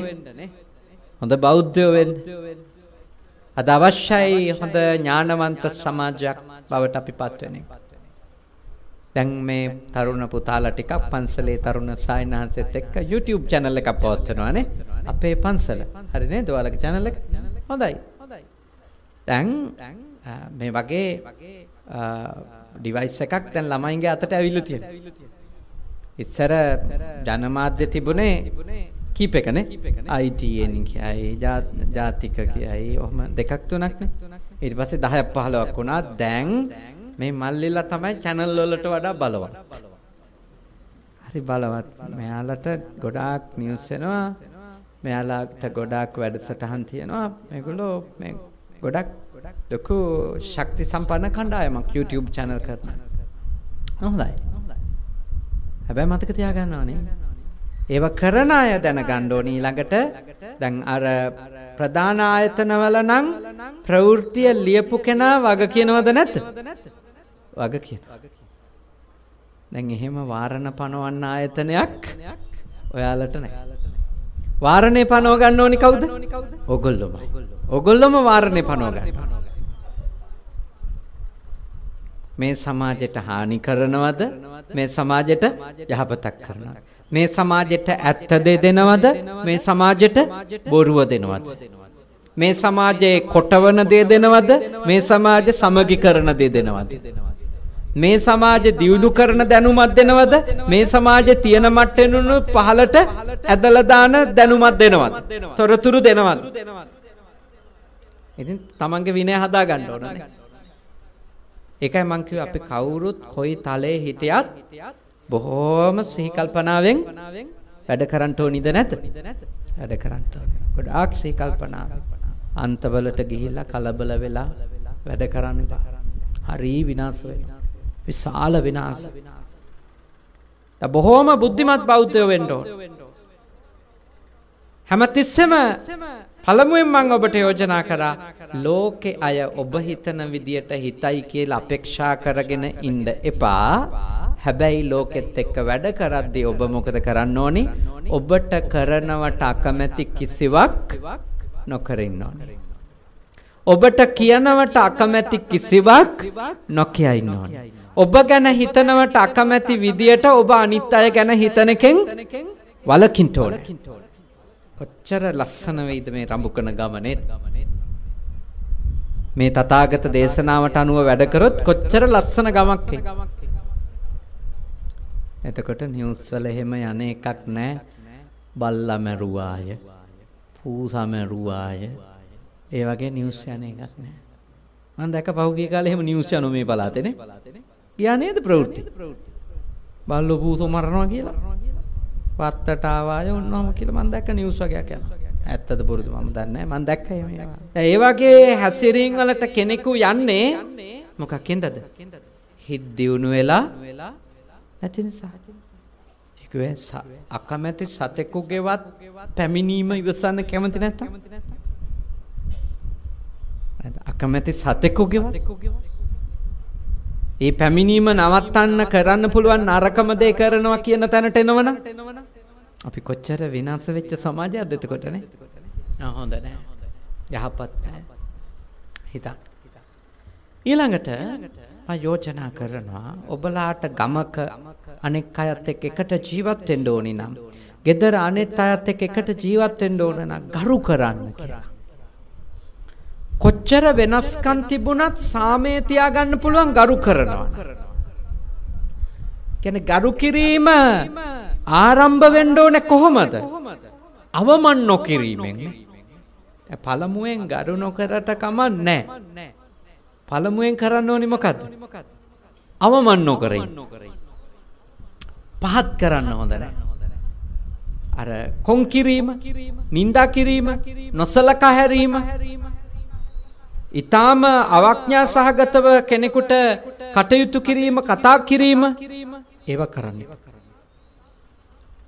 හොඳ බෞද්ධයෝ වෙන්න. අද අවශ්‍යයි හොඳ ඥානවන්ත සමාජයක් බවට අපි පත් වෙන එක. දැන් මේ තරුණ පුතාලා ටිකක් පන්සලේ තරුණ සායනහන්සෙත් එක්ක YouTube channel එකක් පවත්වනවානේ. අපේ පන්සල. හරි නේද? ඔයාලගේ channel එක? හොඳයි. දැන් මේ වගේ ඩිවයිස් එකක් දැන් ළමයින්ගේ අතට ඇවිල්ලා තියෙනවා. ඉස්සර ජනමාධ්‍ය තිබුණේ කීප එකනේ ITN කියයි ජාතික කියයි ඔහම දෙකක් තුනක්නේ ඊට පස්සේ 10ක් 15ක් වුණා දැන් මේ මල්ලිලා තමයි channel වලට වඩා බලවත්. හරි බලවත්. මෙයාලට ගොඩාක් නිවුස් එනවා. මෙයාලට ගොඩාක් වැඩසටහන් තියෙනවා. මේගොල්ලෝ මේ ගොඩක් ලොකු ශක්ති සම්පන්න කණ්ඩායමක් YouTube channel කරන. හොඳයි. හැබැයි මතක තියාගන්න ඕනේ ඒව කරන අය දැනගන්න ඕනි ඊළඟට. දැන් අර ප්‍රධාන ආයතනවල නම් ප්‍රවෘත්තිය ලියපු කෙනා වග කියනවද නැද්ද? වග කියන. දැන් එහෙම වාරණ පනවන්න ආයතනයක් ඔයාලට නැහැ. වාරණේ පනව ගන්න ඕනි කවුද? ඔගොල්ලොම. ඔගොල්ලොම වාරණේ පනව ගන්න. මේ සමාජයට හානි කරනවද? මේ සමාජයට යහපතක් කරනවද? මේ සමාජයට ඇත්ත දෙනවද මේ සමාජයට බොරුව දෙනවද මේ සමාජයේ කොටවන දේ දෙනවද මේ සමාජ සමගි කරන දේ දෙනවද මේ සමාජ දියුණු කරන දැනුමක් දෙනවද මේ සමාජයේ තියෙන මට්ටෙනුණු පහලට ඇදලා දාන දැනුමක් දෙනවද තොරතුරු දෙනවද ඉතින් තමන්ගේ විනය හදා ගන්න ඕනනේ ඒකයි මං කිව්වේ අපි කවුරුත් කොයි තලයේ හිටියත් බොහෝම සිහි කල්පනාවෙන් වැඩ කරන්න ඕනිද නැද්ද? වැඩ කරන්න ඕන. ගොඩාක් සිහි කල්පනාව. අන්තවලට ගිහිල්ලා කලබල වෙලා වැඩ කරන්න හරි විනාශ වෙනවා. විශාල විනාශ. බොහෝම බුද්ධිමත් බෞද්ධයෝ වෙන්න ඕන. හැමතිස්සෙම පළමුවෙන් මම ඔබට යෝජනා කරා ලෝකේ අය ඔබ හිතන විදියට හිතයි කියලා අපේක්ෂා කරගෙන ඉන්න එපා. හැබැයි ලෝකෙත් එක්ක වැඩ කරද්දී ඔබ මොකද කරන්න ඕනි? ඔබට කරනවට අකමැති කිසිවක් නොකර ඉන්න ඕනි. ඔබට කියනවට අකමැති කිසිවක් නොකිය ඉන්න ඕනි. ඔබ ගැන හිතනවට අකමැති විදියට ඔබ අනිත් අය ගැන හිතන එකෙන් වලකින්න ඕනේ. කොච්චර ලස්සන වෙයිද මේ රඹුකන ගමනේ මේ තථාගත දේශනාවට අනුව වැඩ කරොත් කොච්චර ලස්සන ගමක් එතකොට නිවුස් වල එහෙම යන එකක් නැහැ. බල්ලා මැරුවාය. පූසා මැරුවාය. ඒ වගේ නිවුස් යන එකක් නැහැ. මම දැක්ක පහුගිය කාලේ එහෙම නිවුස් යනෝ මේ පළාතේනේ. ගියා නේද ප්‍රවෘත්ති? බල්ලෝ පූසෝ මරනවා කියලා. පත්තට ආවාය ඔන්නෝම කියලා මම දැක්ක නිවුස් වගේක් යනවා. ඇත්තද පුරුදු මම දන්නේ නැහැ. මම දැක්ක එහෙම. ඒ වගේ හැසිරීම් වලට කෙනෙකු යන්නේ මොකක්ෙන්දද? හිත දියුණු වෙලා නැති නිසා. ඒකේ අකමැති සතෙකුගේවත් පැමිණීම ඉවසන්න කැමති නැත්තම්. අකමැති සතෙකුගේවත් ඒ පැමිණීම නවත්තන්න කරන්න පුළුවන් නරකම දේ කරනවා කියන තැනට එනවනම් අපි කොච්චර විනාශ වෙච්ච සමාජයක්ද එතකොටනේ. ආ හොඳ නෑ. යහපත් නෑ. හිතන්න. ඊළඟට මම යෝජනා කරනවා ඔබලාට ගමක අනෙක් අයත් එක්ක එකට ජීවත් වෙන්න ඕනි නම්, ගෙදර අනෙත් අයත් එක්ක එකට ජීවත් වෙන්න ඕන නම් ගරු කරන්න කියලා. කොච්චර වෙනස්කම් තිබුණත් සාමයේ තියාගන්න පුළුවන් ගරු කරනවා. කියන්නේ ගරු කිරීම ආරම්භ වෙන්න ඕනේ කොහොමද? අවමන් නොකිරීමෙන්. පළමුවෙන් ගරු නොකරට කමක් නැහැ. පළමුවෙන් කරන්න ඕනි මොකද්ද? අවමන් නොකර පහත් කරන්න හොඳ නැහැ. අර කොන් කිරීම, නිନ୍ଦා කිරීම, නොසලකා හැරීම ඊටාම අවඥා සහගතව කෙනෙකුට කටයුතු කිරීම, කතා කිරීම ඒව කරන්න.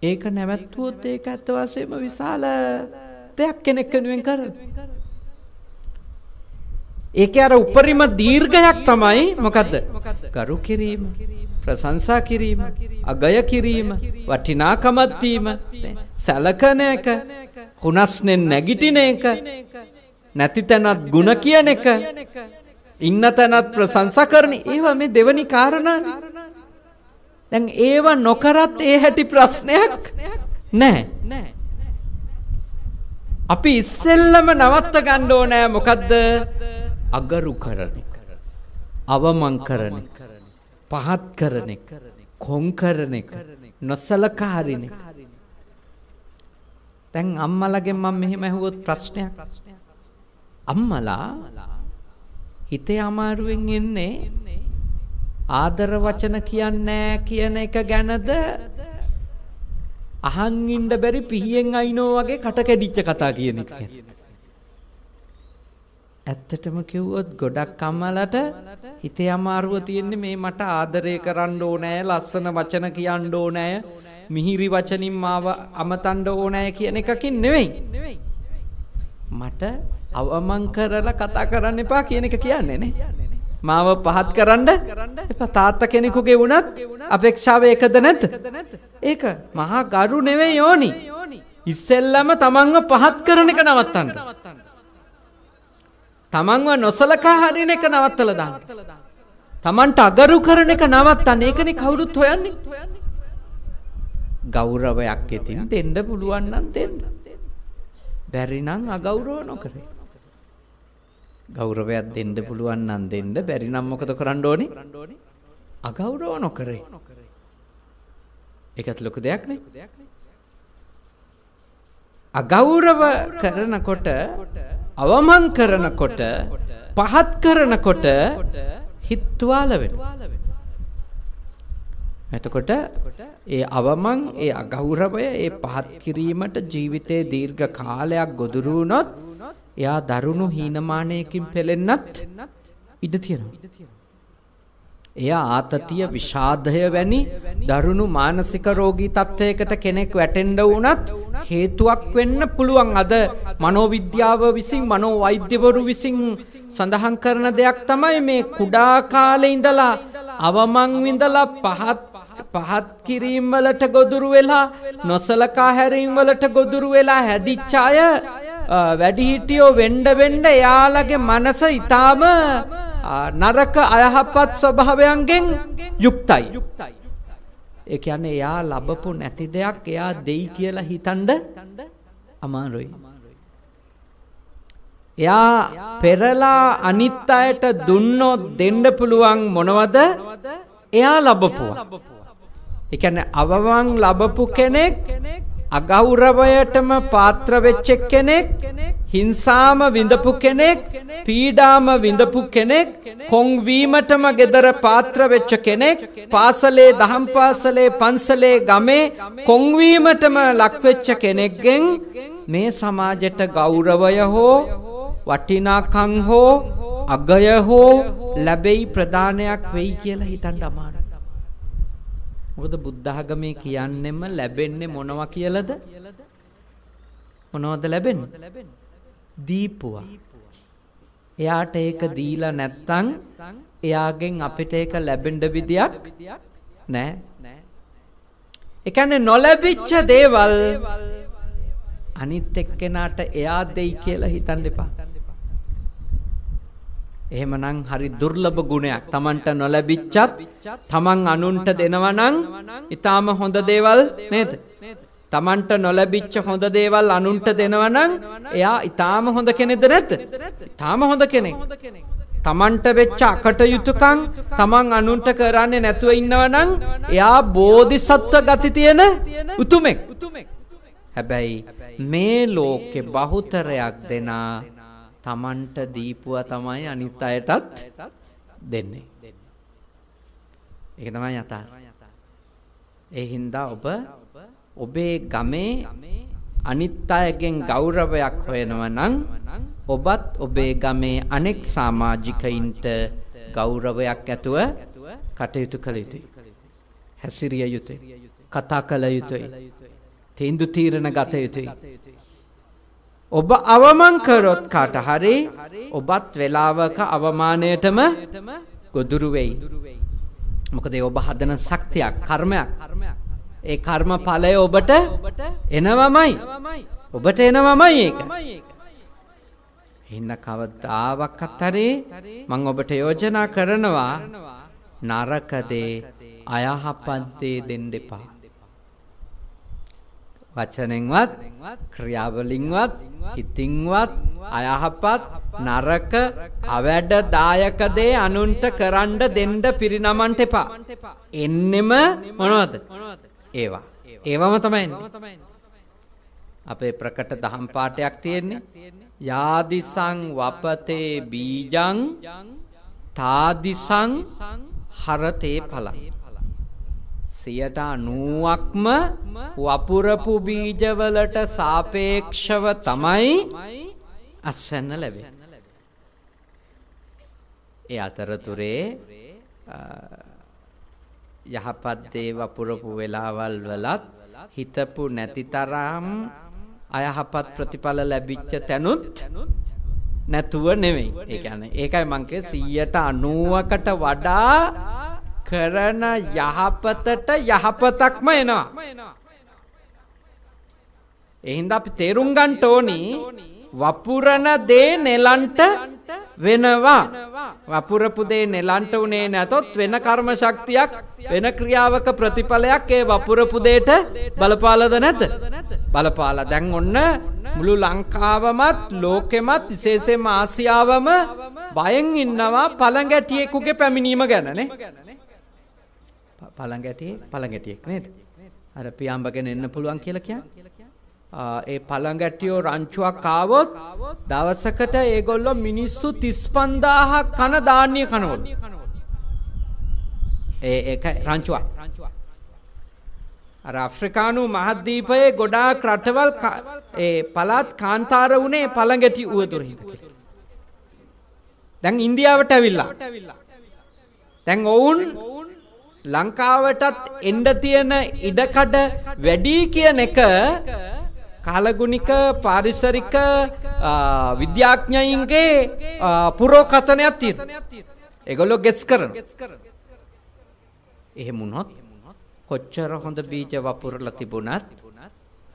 ඒක නැවැත්තුවොත් ඒක ඇත්ත වශයෙන්ම විශාල දෙයක් කෙනෙක් වෙනුවෙන් කරන්නේ. ඒකේ අර උපරිම දීර්ඝයක් තමයි මොකද්ද? කරු කිරීම, ප්‍රශංසා කිරීම, අගය කිරීම, වටිනාකමක් දීම, සැලකන එක, හුනස්නෙන් නැගිටින එක, නැති තැනත් ಗುಣ කියන එක, ඉන්න තැනත් ප්‍රශංසා කරන ඒවා මේ දෙවනි කාරණානේ. දැන් ඒව නොකරත් ඒ හැටි ප්‍රශ්නයක් නැහැ. අපි ඉස්සෙල්ලම නවත්ත ගන්න ඕනෑ මොකද්ද? අගරු කරන එක. අවමන් කරන එක. පහත් කරන එක. කොන් කරන එක. නොසලකා හරින එක. දැන් අම්මලගෙන් මම මෙහෙම ඇහුවොත් ප්‍රශ්නයක්. අම්මලා හිතේ අමාරුවෙන් ඉන්නේ ආදර වචන කියන්නේ කියන එක ගැනද අහන් ඉන්න බැරි පිහියෙන් අයිනෝ වගේ කට කැඩිච්ච කතා කියන එක. ඇත්තටම කිව්වොත් ගොඩක් අම්මලට හිතේ අමාරුව තියෙන්නේ මේ මට ආදරය කරන්න ඕනෑ ලස්සන වචන කියන්න ඕනෑ මිහිරි වචනින් මාව අමතන්න ඕනෑ කියන එකකින් නෙවෙයි. මට අවමන් කරලා කතා කරන්න එපා කියන එක කියන්නේ නේ. මාව පහත් කරන්න එපා තාත්තා කෙනෙකුගේ වුණත් අපේක්ෂාව ඒකද නැද්ද? ඒක මහා ගරු නෙවෙයි ඕනි. ඉස්සෙල්ලම තමන්ව පහත් කරන එක නවත්තන්න. තමන්ව නොසලකා හරින එක නවත්තලා දාන්න. තමන්ට අගරු කරන එක නවත්තන්න. ඒකනේ කවුරුත් හොයන්නේ. ගෞරවයක් ඉතින් දෙන්න පුළුවන් නම් දෙන්න. බැරි නම් අගෞරව නොකරේ. ගෞරවයක් දෙන්න පුළුවන් නම් දෙන්න බැරි නම් මොකද කරන්න ඕනේ? අගෞරව නොකරේ. ඒකත් ලොකු දෙයක් නේ. අගෞරව කරනකොට අවමන් කරනකොට පහත් කරනකොට හිත්වාල වෙනවා. එතකොට ඒ අවමන් ඒ අගෞරවය ඒ පහත් කිරීමට ජීවිතේ දීර්ඝ කාලයක් ගොදුරු වුණොත් එයා දරුණු හීනමානයකින් පෙලෙන්නත් ඉඩ තියෙනවා. එයා ආතතිය විෂාදය වැනි දරුණු මානසික රෝගී තත්ත්වයකට කෙනෙක් වැටෙන්න වුණත් හේතුවක් වෙන්න පුළුවන් අද මනෝවිද්‍යාව විසින් මනෝ වෛද්‍යවරු විසින් සඳහන් කරන දෙයක් තමයි මේ කුඩා කාලේ ඉඳලා අවමන් විඳලා පහත් පහත් කිරීම වලට ගොදුරු වෙලා නොසලකා හැරීම වලට ගොදුරු වෙලා හැදිච්ච අය වැඩිහිටියෝ වෙන්න වෙන්න එයාලගේ මනස ඊටාම නරක අයහපත් ස්වභාවයන්ගෙන් යුක්තයි. ඒ කියන්නේ එයා ලබපු නැති දෙයක් එයා දෙයි කියලා හිතනද අමාරුයි. එයා පෙරලා අනිත් අයට දුන්නොත් දෙන්න පුළුවන් මොනවද? එයා ලබපුවා. ඒ කියන්නේ අවවන් ලබපු කෙනෙක් අගෞරවයටම පාත්‍ර වෙච්ච කෙනෙක් හිංසාම විඳපු කෙනෙක් පීඩාම විඳපු කෙනෙක් කොන්වීමටම gedara පාත්‍ර වෙච්ච කෙනෙක් පාසලේ දහම් පාසලේ පන්සලේ ගමේ කොන්වීමටම ලක් වෙච්ච කෙනෙක්ගෙන් මේ සමාජයට ගෞරවය හෝ වටිනාකම් හෝ අගය හෝ ලැබෙයි ප්‍රදානයක් වෙයි කියලා හිතන්න අමාරුයි. මොකද බුද්ධ ආගමේ කියන්නෙම ලැබෙන්නේ මොනවා කියලාද? මොනවද ලැබෙන්නේ? දීපුවා. එයාට ඒක දීලා නැත්තම් එයාගෙන් අපිට ඒක ලැබෙන්න විදියක් නැහැ. ඒ කියන්නේ නොලැබිච්ච දේවල් අනිත් එක්කෙනාට එයා දෙයි කියලා හිතන්න එපා. එහෙමනම් හරි දුර්ලභ ගුණයක්. Tamanට නොලැබිච්චත් Taman අනුන්ට දෙනවා නම් ඊටාම හොඳ දේවල් නේද? Tamanට නොලැබිච්ච හොඳ දේවල් අනුන්ට දෙනවා නම් එයා ඊටාම හොඳ කෙනෙක්ද නැද්ද? ඊටාම හොඳ කෙනෙක්. තමන්ට වෙච්ච අකටයුතුකම් තමන් අනුන්ට කරන්නේ නැතුව ඉන්නවනම් එයා බෝධිසත්ව ගති තියෙන උතුමෙක්. හැබැයි මේ ලෝකෙ බහුතරයක් දෙනා තමන්ට දීපුව තමයි අනිත් අයටත් දෙන්නේ. ඒක තමයි යථා. ඒ හින්දා ඔබ ඔබේ ගමේ අනිත් අයගෙන් ගෞරවයක් හොයනවා නම් ඔබත් ඔබේ ගමේ අනෙක් සමාජිකයින්ට ගෞරවයක් ඇතුව කටයුතු කළ යුතුයි. හැසිරිය යුතුයි. කතා කළ යුතුයි. තීන්දුව තීරණ ගත යුතුයි. ඔබ අවමන් කරොත් කාට හරි ඔබත් වෙලාවක අවමානයටම ගොදුරු වෙයි. මොකද ඔබ හදන ශක්තියක් කර්මයක්. ඒ කර්ම ඵලය ඔබට එනවමයි. ඔබට එනවමයි ඒක. හින්න කවදාවක්වත් හරි මම ඔබට යෝජනා කරනවා නරක දේ අයහපත් දේ දෙන්න එපා. වචනෙන්වත් ක්‍රියාවලින්වත් හිතින්වත් අයහපත් නරක අවැඩ දායක දේ අනුන්ට කරන්න දෙන්න පිරිනමන්ට එපා. එන්නෙම මොනවද? ඒවා. ඒවම තමයි. අපේ ප්‍රකට දහම් පාඨයක් තියෙන්නේ යාදිසං වපතේ බීජං තාදිසං හරතේ ඵලං සියට අනුවක්ම වපුරපු බීජවලට සාපේක්ෂව තමයි අස්වැන්න ලැබෙන. ඒ අතරතුරේ යහපත් දේ වපුරපු වෙලාවල් වලත් හිතපු නැති තරම් අයහපත් ප්‍රතිඵල ලැබිච්ච තැනුත් නැතුව නෙවෙයි. ඒ කියන්නේ ඒකයි මං කියේ 190කට වඩා කරන යහපතට යහපතක්ම එනවා. එහින්ද අපි තේරුම් ගන්න ඕනි වපුරන දේ නෙලන්ට වෙනවා. වපුරපු දේ නෙලන්ට උනේ නැතොත් වෙන කර්ම ශක්තියක් වෙන ක්‍රියාවක ප්‍රතිඵලයක් ඒ වපුරපු දෙයට බලපාලද නැත? බලපාලා. දැන් ඔන්න මුළු ලංකාවමත් ලෝකෙමත් විශේෂයෙන්ම ආසියාවම බයෙන් ඉන්නවා පළඟැටියෙකුගේ පැමිණීම ගැන නේ. පළඟැටියේ පළඟැටියෙක් නේද? අර පියාඹගෙන එන්න පුළුවන් කියලා කියන්නේ. ඒ පළඟැටියෝ රංචුවක් ආවොත් දවසකට ඒගොල්ලෝ මිනිස්සු 35000ක් කන ධාන්‍ය කනවලු. ඒ ඒක රංචුවක්. අර ආෆ්‍රිකානු මහද්වීපයේ ගොඩාක් රටවල් ඒ පළාත් කාන්තාර වුණේ පළඟැටි උවදුර හින්දා. දැන් ඉන්දියාවට ඇවිල්ලා. දැන් ඔවුන් ලංකාවටත් එන්න තියෙන ඉඩකඩ වැඩි කියන එක කාලගුණික පාරිසරික විද්‍යාඥයින්ගේ පුරෝකථනයක් තියෙනවා. ඒගොල්ලෝ ගෙස් කරන. එහෙම වුණොත් කොච්චර හොඳ බීජ වපුරලා තිබුණත්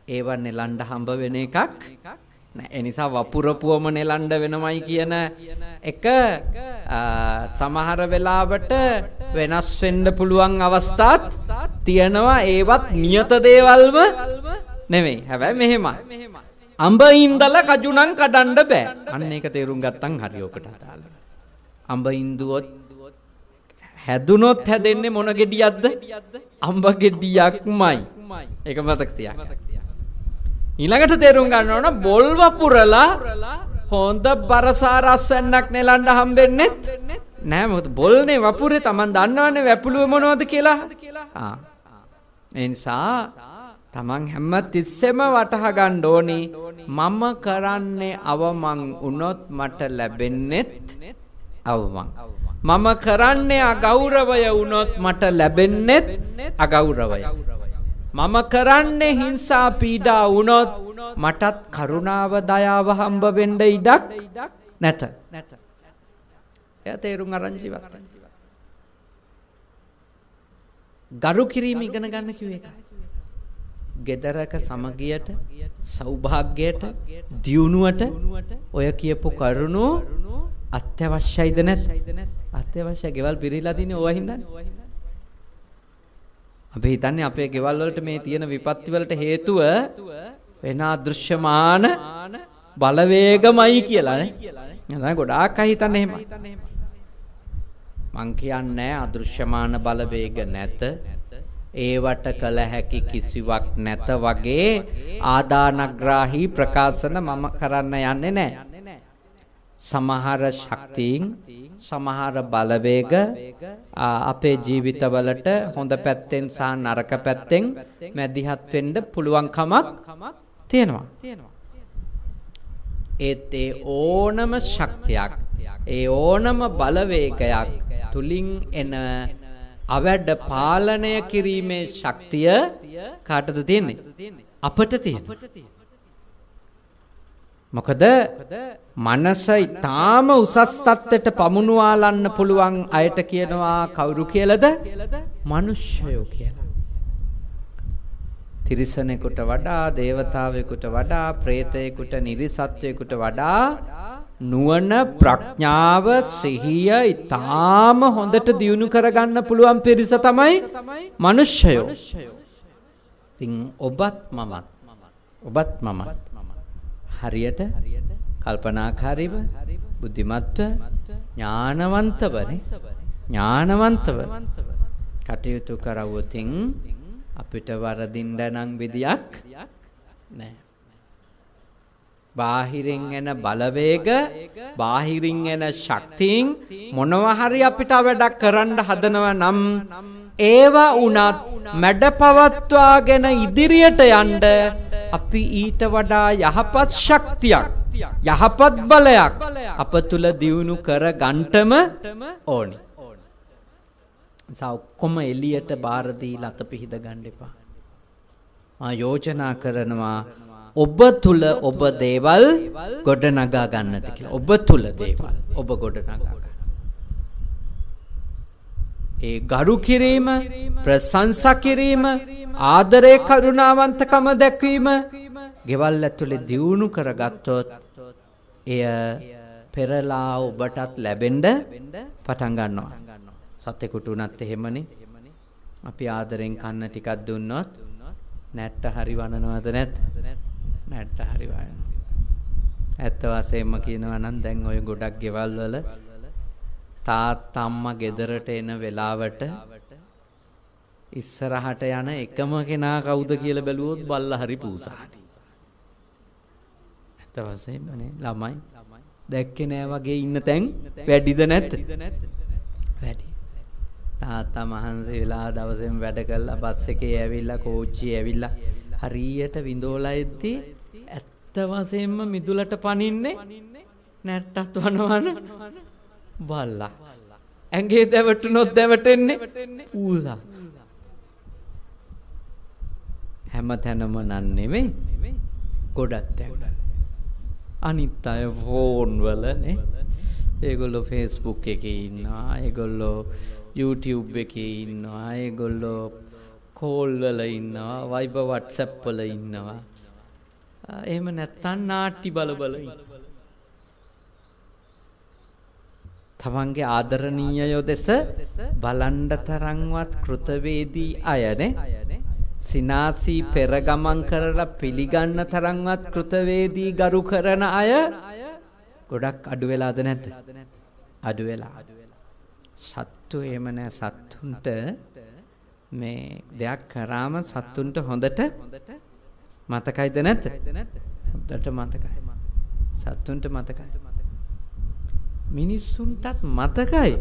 ඒව නෙලන්න හම්බ වෙන එකක් නෑ. ඒ නිසා වපුරපුවම නෙලන්න වෙනමයි කියන එක සමහර වෙලාවට වෙනස් වෙන්න පුළුවන් අවස්ථාත් තියෙනවා. ඒවත් නියත දේවල්ම නෙවෙයි. හැබැයි මෙහෙමයි. අඹ ඉඳලා කජුණන් කඩන්න බෑ. අන්න ඒක තේරුම් ගත්තන් හරි ඔකට අදාළ. අඹ ඉඳුවොත් හැදුනොත් හැදෙන්නේ මොන ගෙඩියක්ද? අඹ ගෙඩියක්මයි. ඒක මතක තියාගන්න. ඊළඟට තේරුම් ගන්න ඕන බොල් වපුරලා හොඳ බරසා රස්සන්නක් නෙලන්න හම්බෙන්නෙත් නෑ මොකද බොල්නේ වපුරේ Taman දන්නවනේ වැපුළුව මොනවද කියලා. ආ. ඒ නිසා තමන් හැම තිස්සෙම වටහා ගන්න ඕනි මම කරන්නේ අවමන් වුණොත් මට ලැබෙන්නේත් අවමන් මම කරන්නේ අගෞරවය වුණොත් මට ලැබෙන්නේත් අගෞරවය මම කරන්නේ හිංසා පීඩා වුණොත් මටත් කරුණාව දයාව හම්බ වෙන්න ඉඩක් නැත. එයා තේරුම් අරන් ජීවත් ගරු කිරීම ඉගෙන ගන්න කිව්ව එකයි ගෙදරක සමගියට සෞභාග්‍යයට දියුණුවට ඔය කියපු කරුණු අත්‍යවශ්‍යයිද නැත් අත්‍යවශ්‍ය ගෙවල් පිරීලා තියෙන්නේ ඕවා හින්දානේ අපි හිතන්නේ අපේ ගෙවල් වලට මේ තියෙන විපත්ති වලට හේතුව වෙන අදෘශ්‍යමාන බලවේගමයි කියලා නේ. නේද? ගොඩාක් අය හිතන්නේ එහෙම. මං කියන්නේ අදෘශ්‍යමාන බලවේග නැත. ඒවට කළ හැකි කිසිවක් නැත වගේ ආදානග්‍රාහී ප්‍රකාශන මම කරන්න යන්නේ නැහැ. සමහර ශක්තියින් සමහර බලවේග අපේ ජීවිතවලට හොඳ පැත්තෙන් සහ නරක පැත්තෙන් මැදිහත් වෙන්න පුළුවන් කමක් තියෙනවා. ඒත් ඒ ඕනම ශක්තියක් ඒ ඕනම බලවේගයක් තුලින් එන අවැඩ පාලනය කිරීමේ ශක්තිය කාටද තියෙන්නේ? අපට තියෙනවා. මොකද මනස ඊටාම උසස් තත්ත්වයට පමුණුවාලන්න පුළුවන් අයට කියනවා කවුරු කියලාද? මිනිස්සයෝ කියලා. තිරිසනෙකුට වඩා, දේවතාවෙකුට වඩා, പ്രേතයෙකුට, නිරිසත්වයෙකුට වඩා නුවණ ප්‍රඥාව සිහිය ඊටාම හොඳට දියුණු කරගන්න පුළුවන් පිරිස තමයි මිනිස්සයෝ. ඉතින් ඔබත් මමත් ඔබත් මමත් හරියට කල්පනාකාරීව බුද්ධිමත්ව ඥානවන්තවනේ ඥානවන්තව කටයුතු කරවුවතින් අපිට වරදින්න නම් විදියක් නැහැ. බාහිරින් එන බලවේග බාහිරින් එන ශක්තියින් මොනවා හරි අපිට වැඩක් කරන්න හදනවා නම් ඒවා වුණත් මැඩපවත්වාගෙන ඉදිරියට යන්න අපි ඊට වඩා යහපත් ශක්තියක් යහපත් බලයක් අප තුල දියුණු කර ගන්නටම ඕනි. සා ඔක්කොම එළියට බාර දීලා අත පිහිද ගන්න එපා. මා යෝජනා කරනවා ඔබ තුල ඔබ දේවල් ගොඩ නගා ගන්නට කියලා. ඔබ තුල දේවල් ඔබ ගොඩ නගා ගන්න. ඒ ගරු කිරීම ප්‍රශංසා කිරීම ආදරේ කරුණාවන්තකම දැක්වීම ගෙවල් ඇතුලේ දියුණු කරගත්තොත් එය පෙරලා ඔබටත් ලැබෙන්න පටන් ගන්නවා. සතෙකුට උනත් එහෙමනේ. අපි ආදරෙන් කන්න ටිකක් දුන්නොත් නැට්ට හරි වනනවද නැත් නැට්ට හරි වයන ඇත්ත වශයෙන්ම කියනවා නම් දැන් ওই ගොඩක් ගෙවල් වල තාත්තා අම්මා ගෙදරට එන වෙලාවට ඉස්සරහට යන එකම කෙනා කවුද කියලා බැලුවොත් බල්ලා හරි පූසානි. ඇත්ත වශයෙන්මනේ ළමයි දැක්කේ නෑ වගේ ඉන්න තැන් වැඩිද නැත්? වැඩි. තාත්තා මහන්සි වෙලා දවසෙන් වැඩ කළා බස් එකේ ඇවිල්ලා කෝච්චියේ ඇවිල්ලා හරියට විඳෝලා එද්දි ඇත්ත වශයෙන්ම මිදුලට පනින්නේ නැට්ටත් වනවන බල්ලා. ඇඟේ දැවටුනොත් දැවටෙන්නේ ඌලා. හැම තැනම නන් නෙමෙයි. ගොඩක් තැන්. අනිත් අය ෆෝන් වලනේ. ඒගොල්ලෝ Facebook එකේ ඉන්නවා. ඒගොල්ලෝ YouTube එකේ ඉන්නවා. ඒගොල්ලෝ කෝල් වල ඉන්නවා. Viber WhatsApp වල ඉන්නවා. එහෙම නැත්තම් නාට්ටි බල බල ඉන්නවා. තමන්ගේ ආදරණීයයෝ දෙස බලන්ඩ තරංවත් කෘතවේදී අයනේ. සිනාසී පෙර ගමන් කරලා පිළිගන්න තරම්වත් කෘතවේදී ගරු කරන අය ගොඩක් අඩු වෙලාද නැද්ද? අඩු වෙලා. සත්තු එහෙම නැ. සත්තුන්ට මේ දෙයක් කරාම සත්තුන්ට හොඳට මතකයිද නැද්ද? හොඳට මතකයි. සත්තුන්ට මතකයි. මිනිස්සුන්ටත් මතකයි.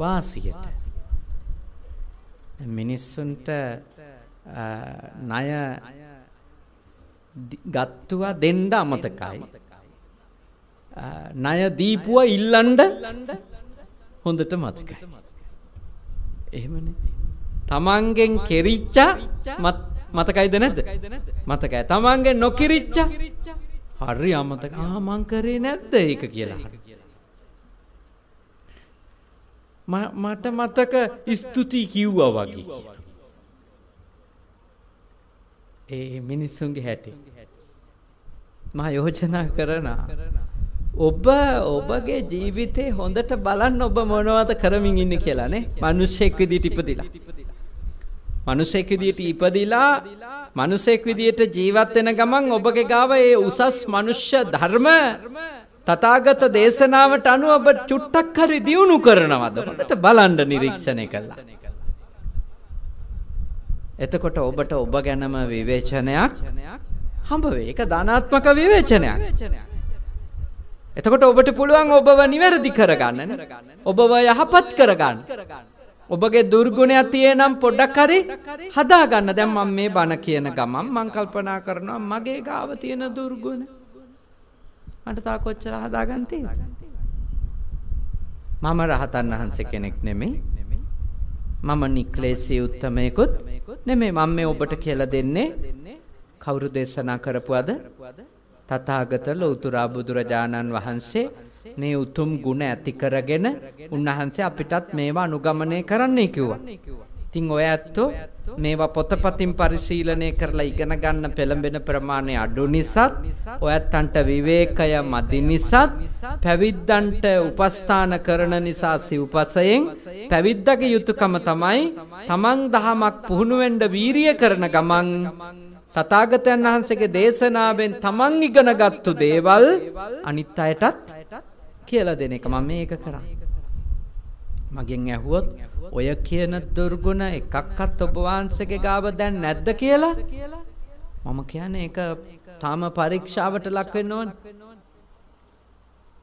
වාසියට. මිනිස්සුන්ට ණය ගත්තුවා දෙන්න අමතකයි. ණය දීපුවා ඉල්ලන්න හොඳට මතකයි. එහෙමනේ. තමන්ගෙන් කෙරිච්ච මතකයිද නැද්ද? මතකයි. තමන්ගෙන් නොකිරිච්ච හරි අමතක. ආ මං කරේ නැද්ද ඒක කියලා. හරි මට මතක ස්තුති කිව්වා වගේ. ඒ මිනිස්සුන්ගේ හැටි. මා යෝජනා කරන ඔබ ඔබගේ ජීවිතේ හොඳට බලන්න ඔබ මොනවද කරමින් ඉන්නේ කියලානේ. මිනිස්සෙක් විදිහට ඉපදිලා. මිනිසෙක් විදියට ඉපදිලා මිනිසෙක් විදියට ජීවත් වෙන ගමන් ඔබගේ ගාව ඒ උසස් මනුෂ්‍ය ධර්ම තථාගත දේශනාවට අනුව ඔබ චුට්ටක් හරි දියුණු කරනවද හොඳට බලන්න නිරීක්ෂණය කළා. එතකොට ඔබට ඔබ ගැනම විවේචනයක් හම්බ වේ. ඒක ධනාත්මක විවේචනයක්. එතකොට ඔබට පුළුවන් ඔබව නිවැරදි කරගන්න. ඔබව යහපත් කරගන්න. ඔබගේ දුර්ගුණයක් තියෙනම් පොඩ්ඩක් හරි හදාගන්න. දැන් මම මේ බණ කියන ගමන් මම කල්පනා කරනවා මගේ ගාව තියෙන දුර්ගුණ මට තා කොච්චර හදාගන්න තියෙනවද? මම රහතන් වහන්සේ කෙනෙක් නෙමෙයි. මම නික්ලේශී උත්තමයෙකුත් නෙමෙයි. මම මේ ඔබට කියලා දෙන්නේ කවුරු දේශනා කරපුවද? තථාගත ලෞතුරා බුදුරජාණන් වහන්සේ මේ උතුම් ගුණ ඇති කරගෙන උන්වහන්සේ අපිටත් මේවා අනුගමනය කරන්නයි කිව්වා. ඉතින් ඔය ඇත්තෝ මේවා පොතපතින් පරිශීලනය කරලා ඉගෙන ගන්න පෙළඹෙන ප්‍රමාණය අඩු නිසාත් ඔයත්තන්ට විවේකය මදි නිසාත් පැවිද්දන්ට උපස්ථාන කරන නිසා සිව්පසයෙන් පැවිද්දගේ යුතුයකම තමයි තමන් දහමක් පුහුණු වෙන්න වීරිය කරන ගමන් තථාගතයන් වහන්සේගේ දේශනාවෙන් තමන් ඉගෙනගත්තු දේවල් අනිත් අයටත් කියලා දෙන එක මම මේක කරා. මගෙන් ඇහුවොත් ඔය කියන දුර්ගුණ එකක්වත් ඔබ වහන්සේගේ ගාව දැන් නැද්ද කියලා මම කියන්නේ ඒක තාම පරීක්ෂාවට ලක් වෙන්න ඕනේ.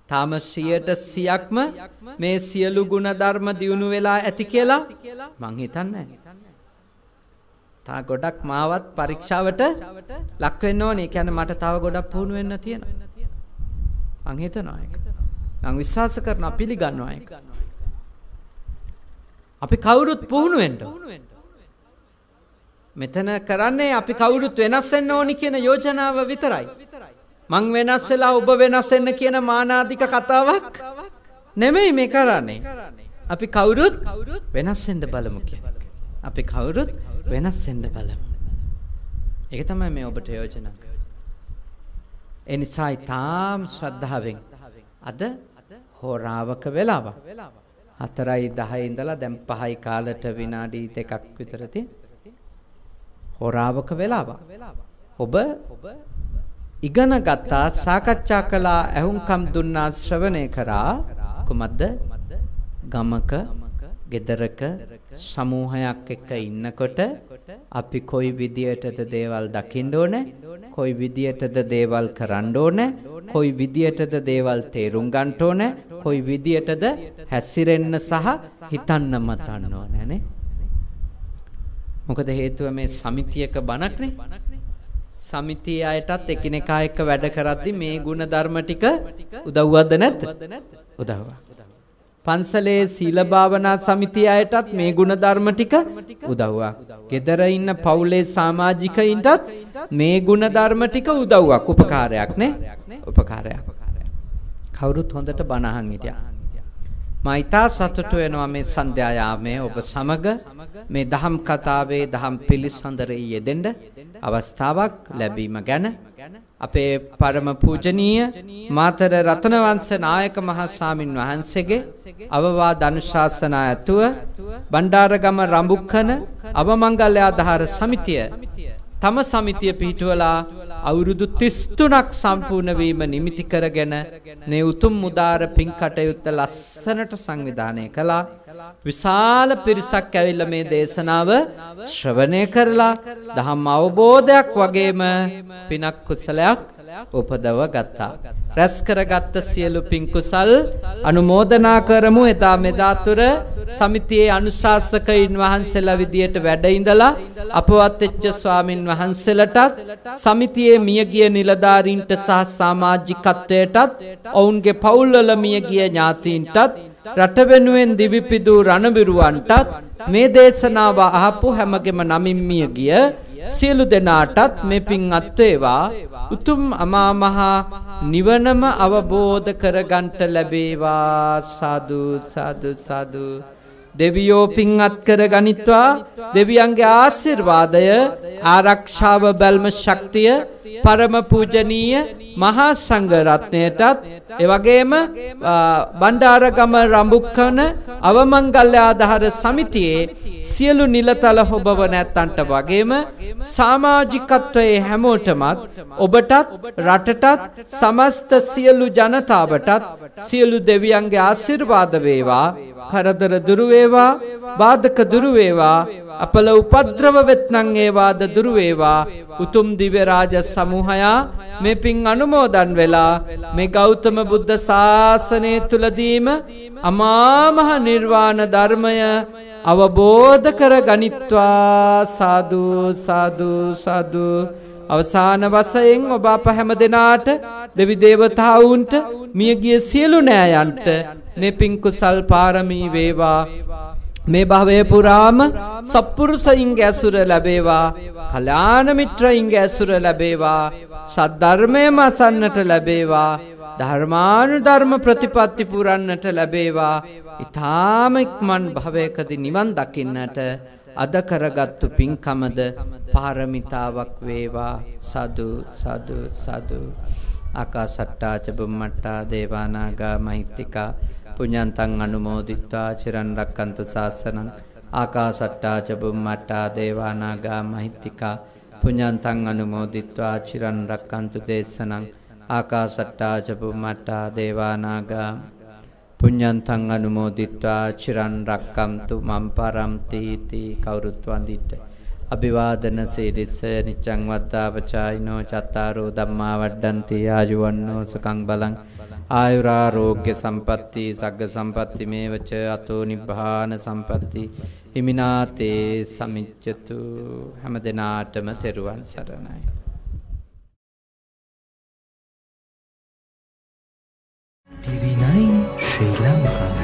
තාම 100%ක්ම මේ සියලු ගුණ ධර්ම දියුණු වෙලා ඇති කියලා මං හිතන්නේ තා ගොඩක් මාවත් පරීක්ෂාවට ලක් වෙන්න ඕනේ. ඒ කියන්නේ මට තව ගොඩක් පුහුණු වෙන්න තියෙනවා. මං හිතනවා ඒක. මං විශ්වාස කරනවා පිළිගන්නවා ඒක. අපි කවුරුත් පුහුණු වෙන්න. මෙතන කරන්නේ අපි කවුරුත් වෙනස් වෙන්න ඕනි කියන යෝජනාව විතරයි. මං වෙනස් වෙලා ඔබ වෙනස් වෙන්න කියන මානාධික කතාවක් නෙමෙයි මේ කරන්නේ. අපි කවුරුත් වෙනස් වෙන්න බලමු කියන්නේ. අපි කවුරුත් වෙනස් වෙන්න බලමු. ඒක තමයි මේ ඔබට යෝජනා කරන්නේ. ඒ නිසා ඊටාම් ශ්‍රද්ධාවෙන් අද හෝරාවක වෙලාවක්. 4යි 10 ඉඳලා දැන් 5යි කාලට විනාඩි දෙකක් විතර තියෙන. හෝරාවක වෙලාවක්. ඔබ ඉගෙන ගත්තා සාකච්ඡා කළා ඇහුම්කම් දුන්නා ශ්‍රවණය කරා කුමද්ද ගමක ගෙදරක සමූහයක් එක්ක ඉන්නකොට අපි කොයි විදියටද දේවල් දකින්න ඕනේ? කොයි විදියටද දේවල් කරන්න ඕනේ? කොයි විදියටද දේවල් තේරුම් ගන්න ඕනේ? කොයි විදියටද හැසිරෙන්න සහ හිතන්න මතන්න ඕනේ නේ? මොකද හේතුව මේ සමිතියක බණක්නේ සමිතිය අයටත් එකිනෙකා එක්ක වැඩ කරද්දි මේ ಗುಣ ධර්ම ටික උදව්වක්ද නැද්ද? උදව්වක් පන්සලේ සීල භාවනා සමිතිය අයටත් මේ ගුණ ධර්ම ටික උදව්වක්. ගෙදර ඉන්න පවුලේ සමාජිකයින්ටත් මේ ගුණ ධර්ම ටික උදව්වක් උපකාරයක් නේ. උපකාරයක්. කවුරුත් හොඳට බණ අහන් හිටියා. මා ඊතා සතුටු වෙනවා මේ සන්ධ්‍යා යාමයේ ඔබ සමග. මේ දහම් කතාවේ දහම් පිළිසඳරේ යෙදෙන්න අවස්ථාවක් ලැබීම ගැන. අපේ ಪರම පූජනීය මාතර රතනවංශ නායක මහා ස්වාමින් වහන්සේගේ අවවාද අනුශාසනා ඇතුව බණ්ඩාරගම රඹුක්කන අවමංගල්‍යාධාර සමිතිය තම සමිතිය පිහිටුවලා අවුරුදු 33ක් සම්පූර්ණ වීම නිමිති කරගෙන මේ උතුම් මුදාර පින් කටයුත්ත ලස්සනට සංවිධානය කළා. විශාල පිරිසක් ඇවිල්ලා මේ දේශනාව ශ්‍රවණය කරලා දහම් අවබෝධයක් වගේම පිනක් කුසලයක් උපදව ගත්තා. රැස් කරගත්ත සියලු පින් කුසල් අනුමෝදනා කරමු එදා මෙදා තුර සමිතියේ අනුශාසකයින් වහන්සේලා විදියට වැඩ ඉඳලා අපවත් වෙච්ච ස්වාමින් වහන්සේලටත් සමිතියේ මියගිය නිලධාරීන්ට සහ සමාජිකත්වයටත් ඔවුන්ගේ පවුල්වල මියගිය ඥාතීන්ටත් රට වෙනුවෙන් දිවිපිදූ රණවිරුවන්ටත් මේ දේශනාව අහපු හැමගෙම නමින් මිය ගිය සියලු දෙනාටත් මේ පින් අත්වේවා. උතුම් අමා මහ නිවනම අවබෝධ කරගන්ට ලැබේවා. සාදු සාදු සාදු. දෙවියෝ පින් අත්කර ගනිත්වා. දෙවියන්ගේ ආශිර්වාදය ආරක්ෂාව බැල්ම ශක්තිය පරම පූජනීය මහා සංඝ රත්නයටත් එවැගේම බණ්ඩාරගම රඹුක්කන අවමංගල්‍ය ආධාර සමිතියේ සියලු නිලතල හොබව නැත්තන්ට වගේම සමාජිකත්වයේ හැමෝටමත් ඔබටත් රටටත් සමස්ත සියලු ජනතාවටත් සියලු දෙවියන්ගේ ආශිර්වාද වේවා. කරදර දුරු වේවා. බාධක දුරු වේවා අපල උපද්‍රව වෙත්නම් ඒවාද දුරු වේවා උතුම් දිව්‍ය රාජ සමූහයා මේ පින් අනුමෝදන් වෙලා මේ ගෞතම බුද්ධ ශාසනය තුලදීම අමා මහ නිර්වාණ ධර්මය අවබෝධ කර ගනිත්වා. සාදු සාදු සාදු. අවසාන වශයෙන් ඔබ අප හැම දෙනාට දෙවි දේවතාවුන්ට මියගිය සියලු නෑයන්ට මේ පින් කුසල් පාරමී වේවා. මේ භවයේ පුරාම සත්පුරුෂයින්ගේ ඇසුර ලැබේවා. කල්යාණ මිත්‍රයින්ගේ ඇසුර ලැබේවා. සද්ධර්මයම අසන්නට ලැබේවා. ධර්මානුධර්ම ප්‍රතිපත්ති පුරන්නට ලැබේවා. ඊ타ම ඉක්මන් භවයකදී නිවන් දකින්නට අද කරගත්තු පින්කමද පාරමිතාවක් වේවා. සදු සදු සදු. ආකාසට්ටා ච බුම්මට්ටා දේවානාගා මහිත්‍තිකා. පුඤ්ඤන්තං අනුමෝදිත්වා. චිරන් රක්칸තු ශාසනං ආකාසට්ටා ච බුම්මට්ටා දේවානාගා මහිත්‍තිකා. පුඤ්ඤන්තං අනුමෝදිත්වා. චිරන් රක්칸තු දේශනං. ආකාසට්ටා ච බුම්මට්ටා දේවානාගා පුඤ්ඤන්තං අනුමෝදිත්වා චිරන් රක්කන්තු මම් පරම්ති ති කවුරුත් වඳිට්ඨ අභිවාදන සීරිස නිච්ඡං වත්තාපචායිනෝ චත්තාරෝ ධම්මා වඩ්ඩන්ති ආයුවන්නෝ සුඛං බලං. ආයුරාෝග්‍ය සම්පatti සග්ග සම්පatti මේවච අතෝ නිබ්බාන සම්පatti. හිමිනාතේ සමිච්ඡතු හැමදෙනාටම තෙරුවන් සරණයි. දිවිනයි て浪る？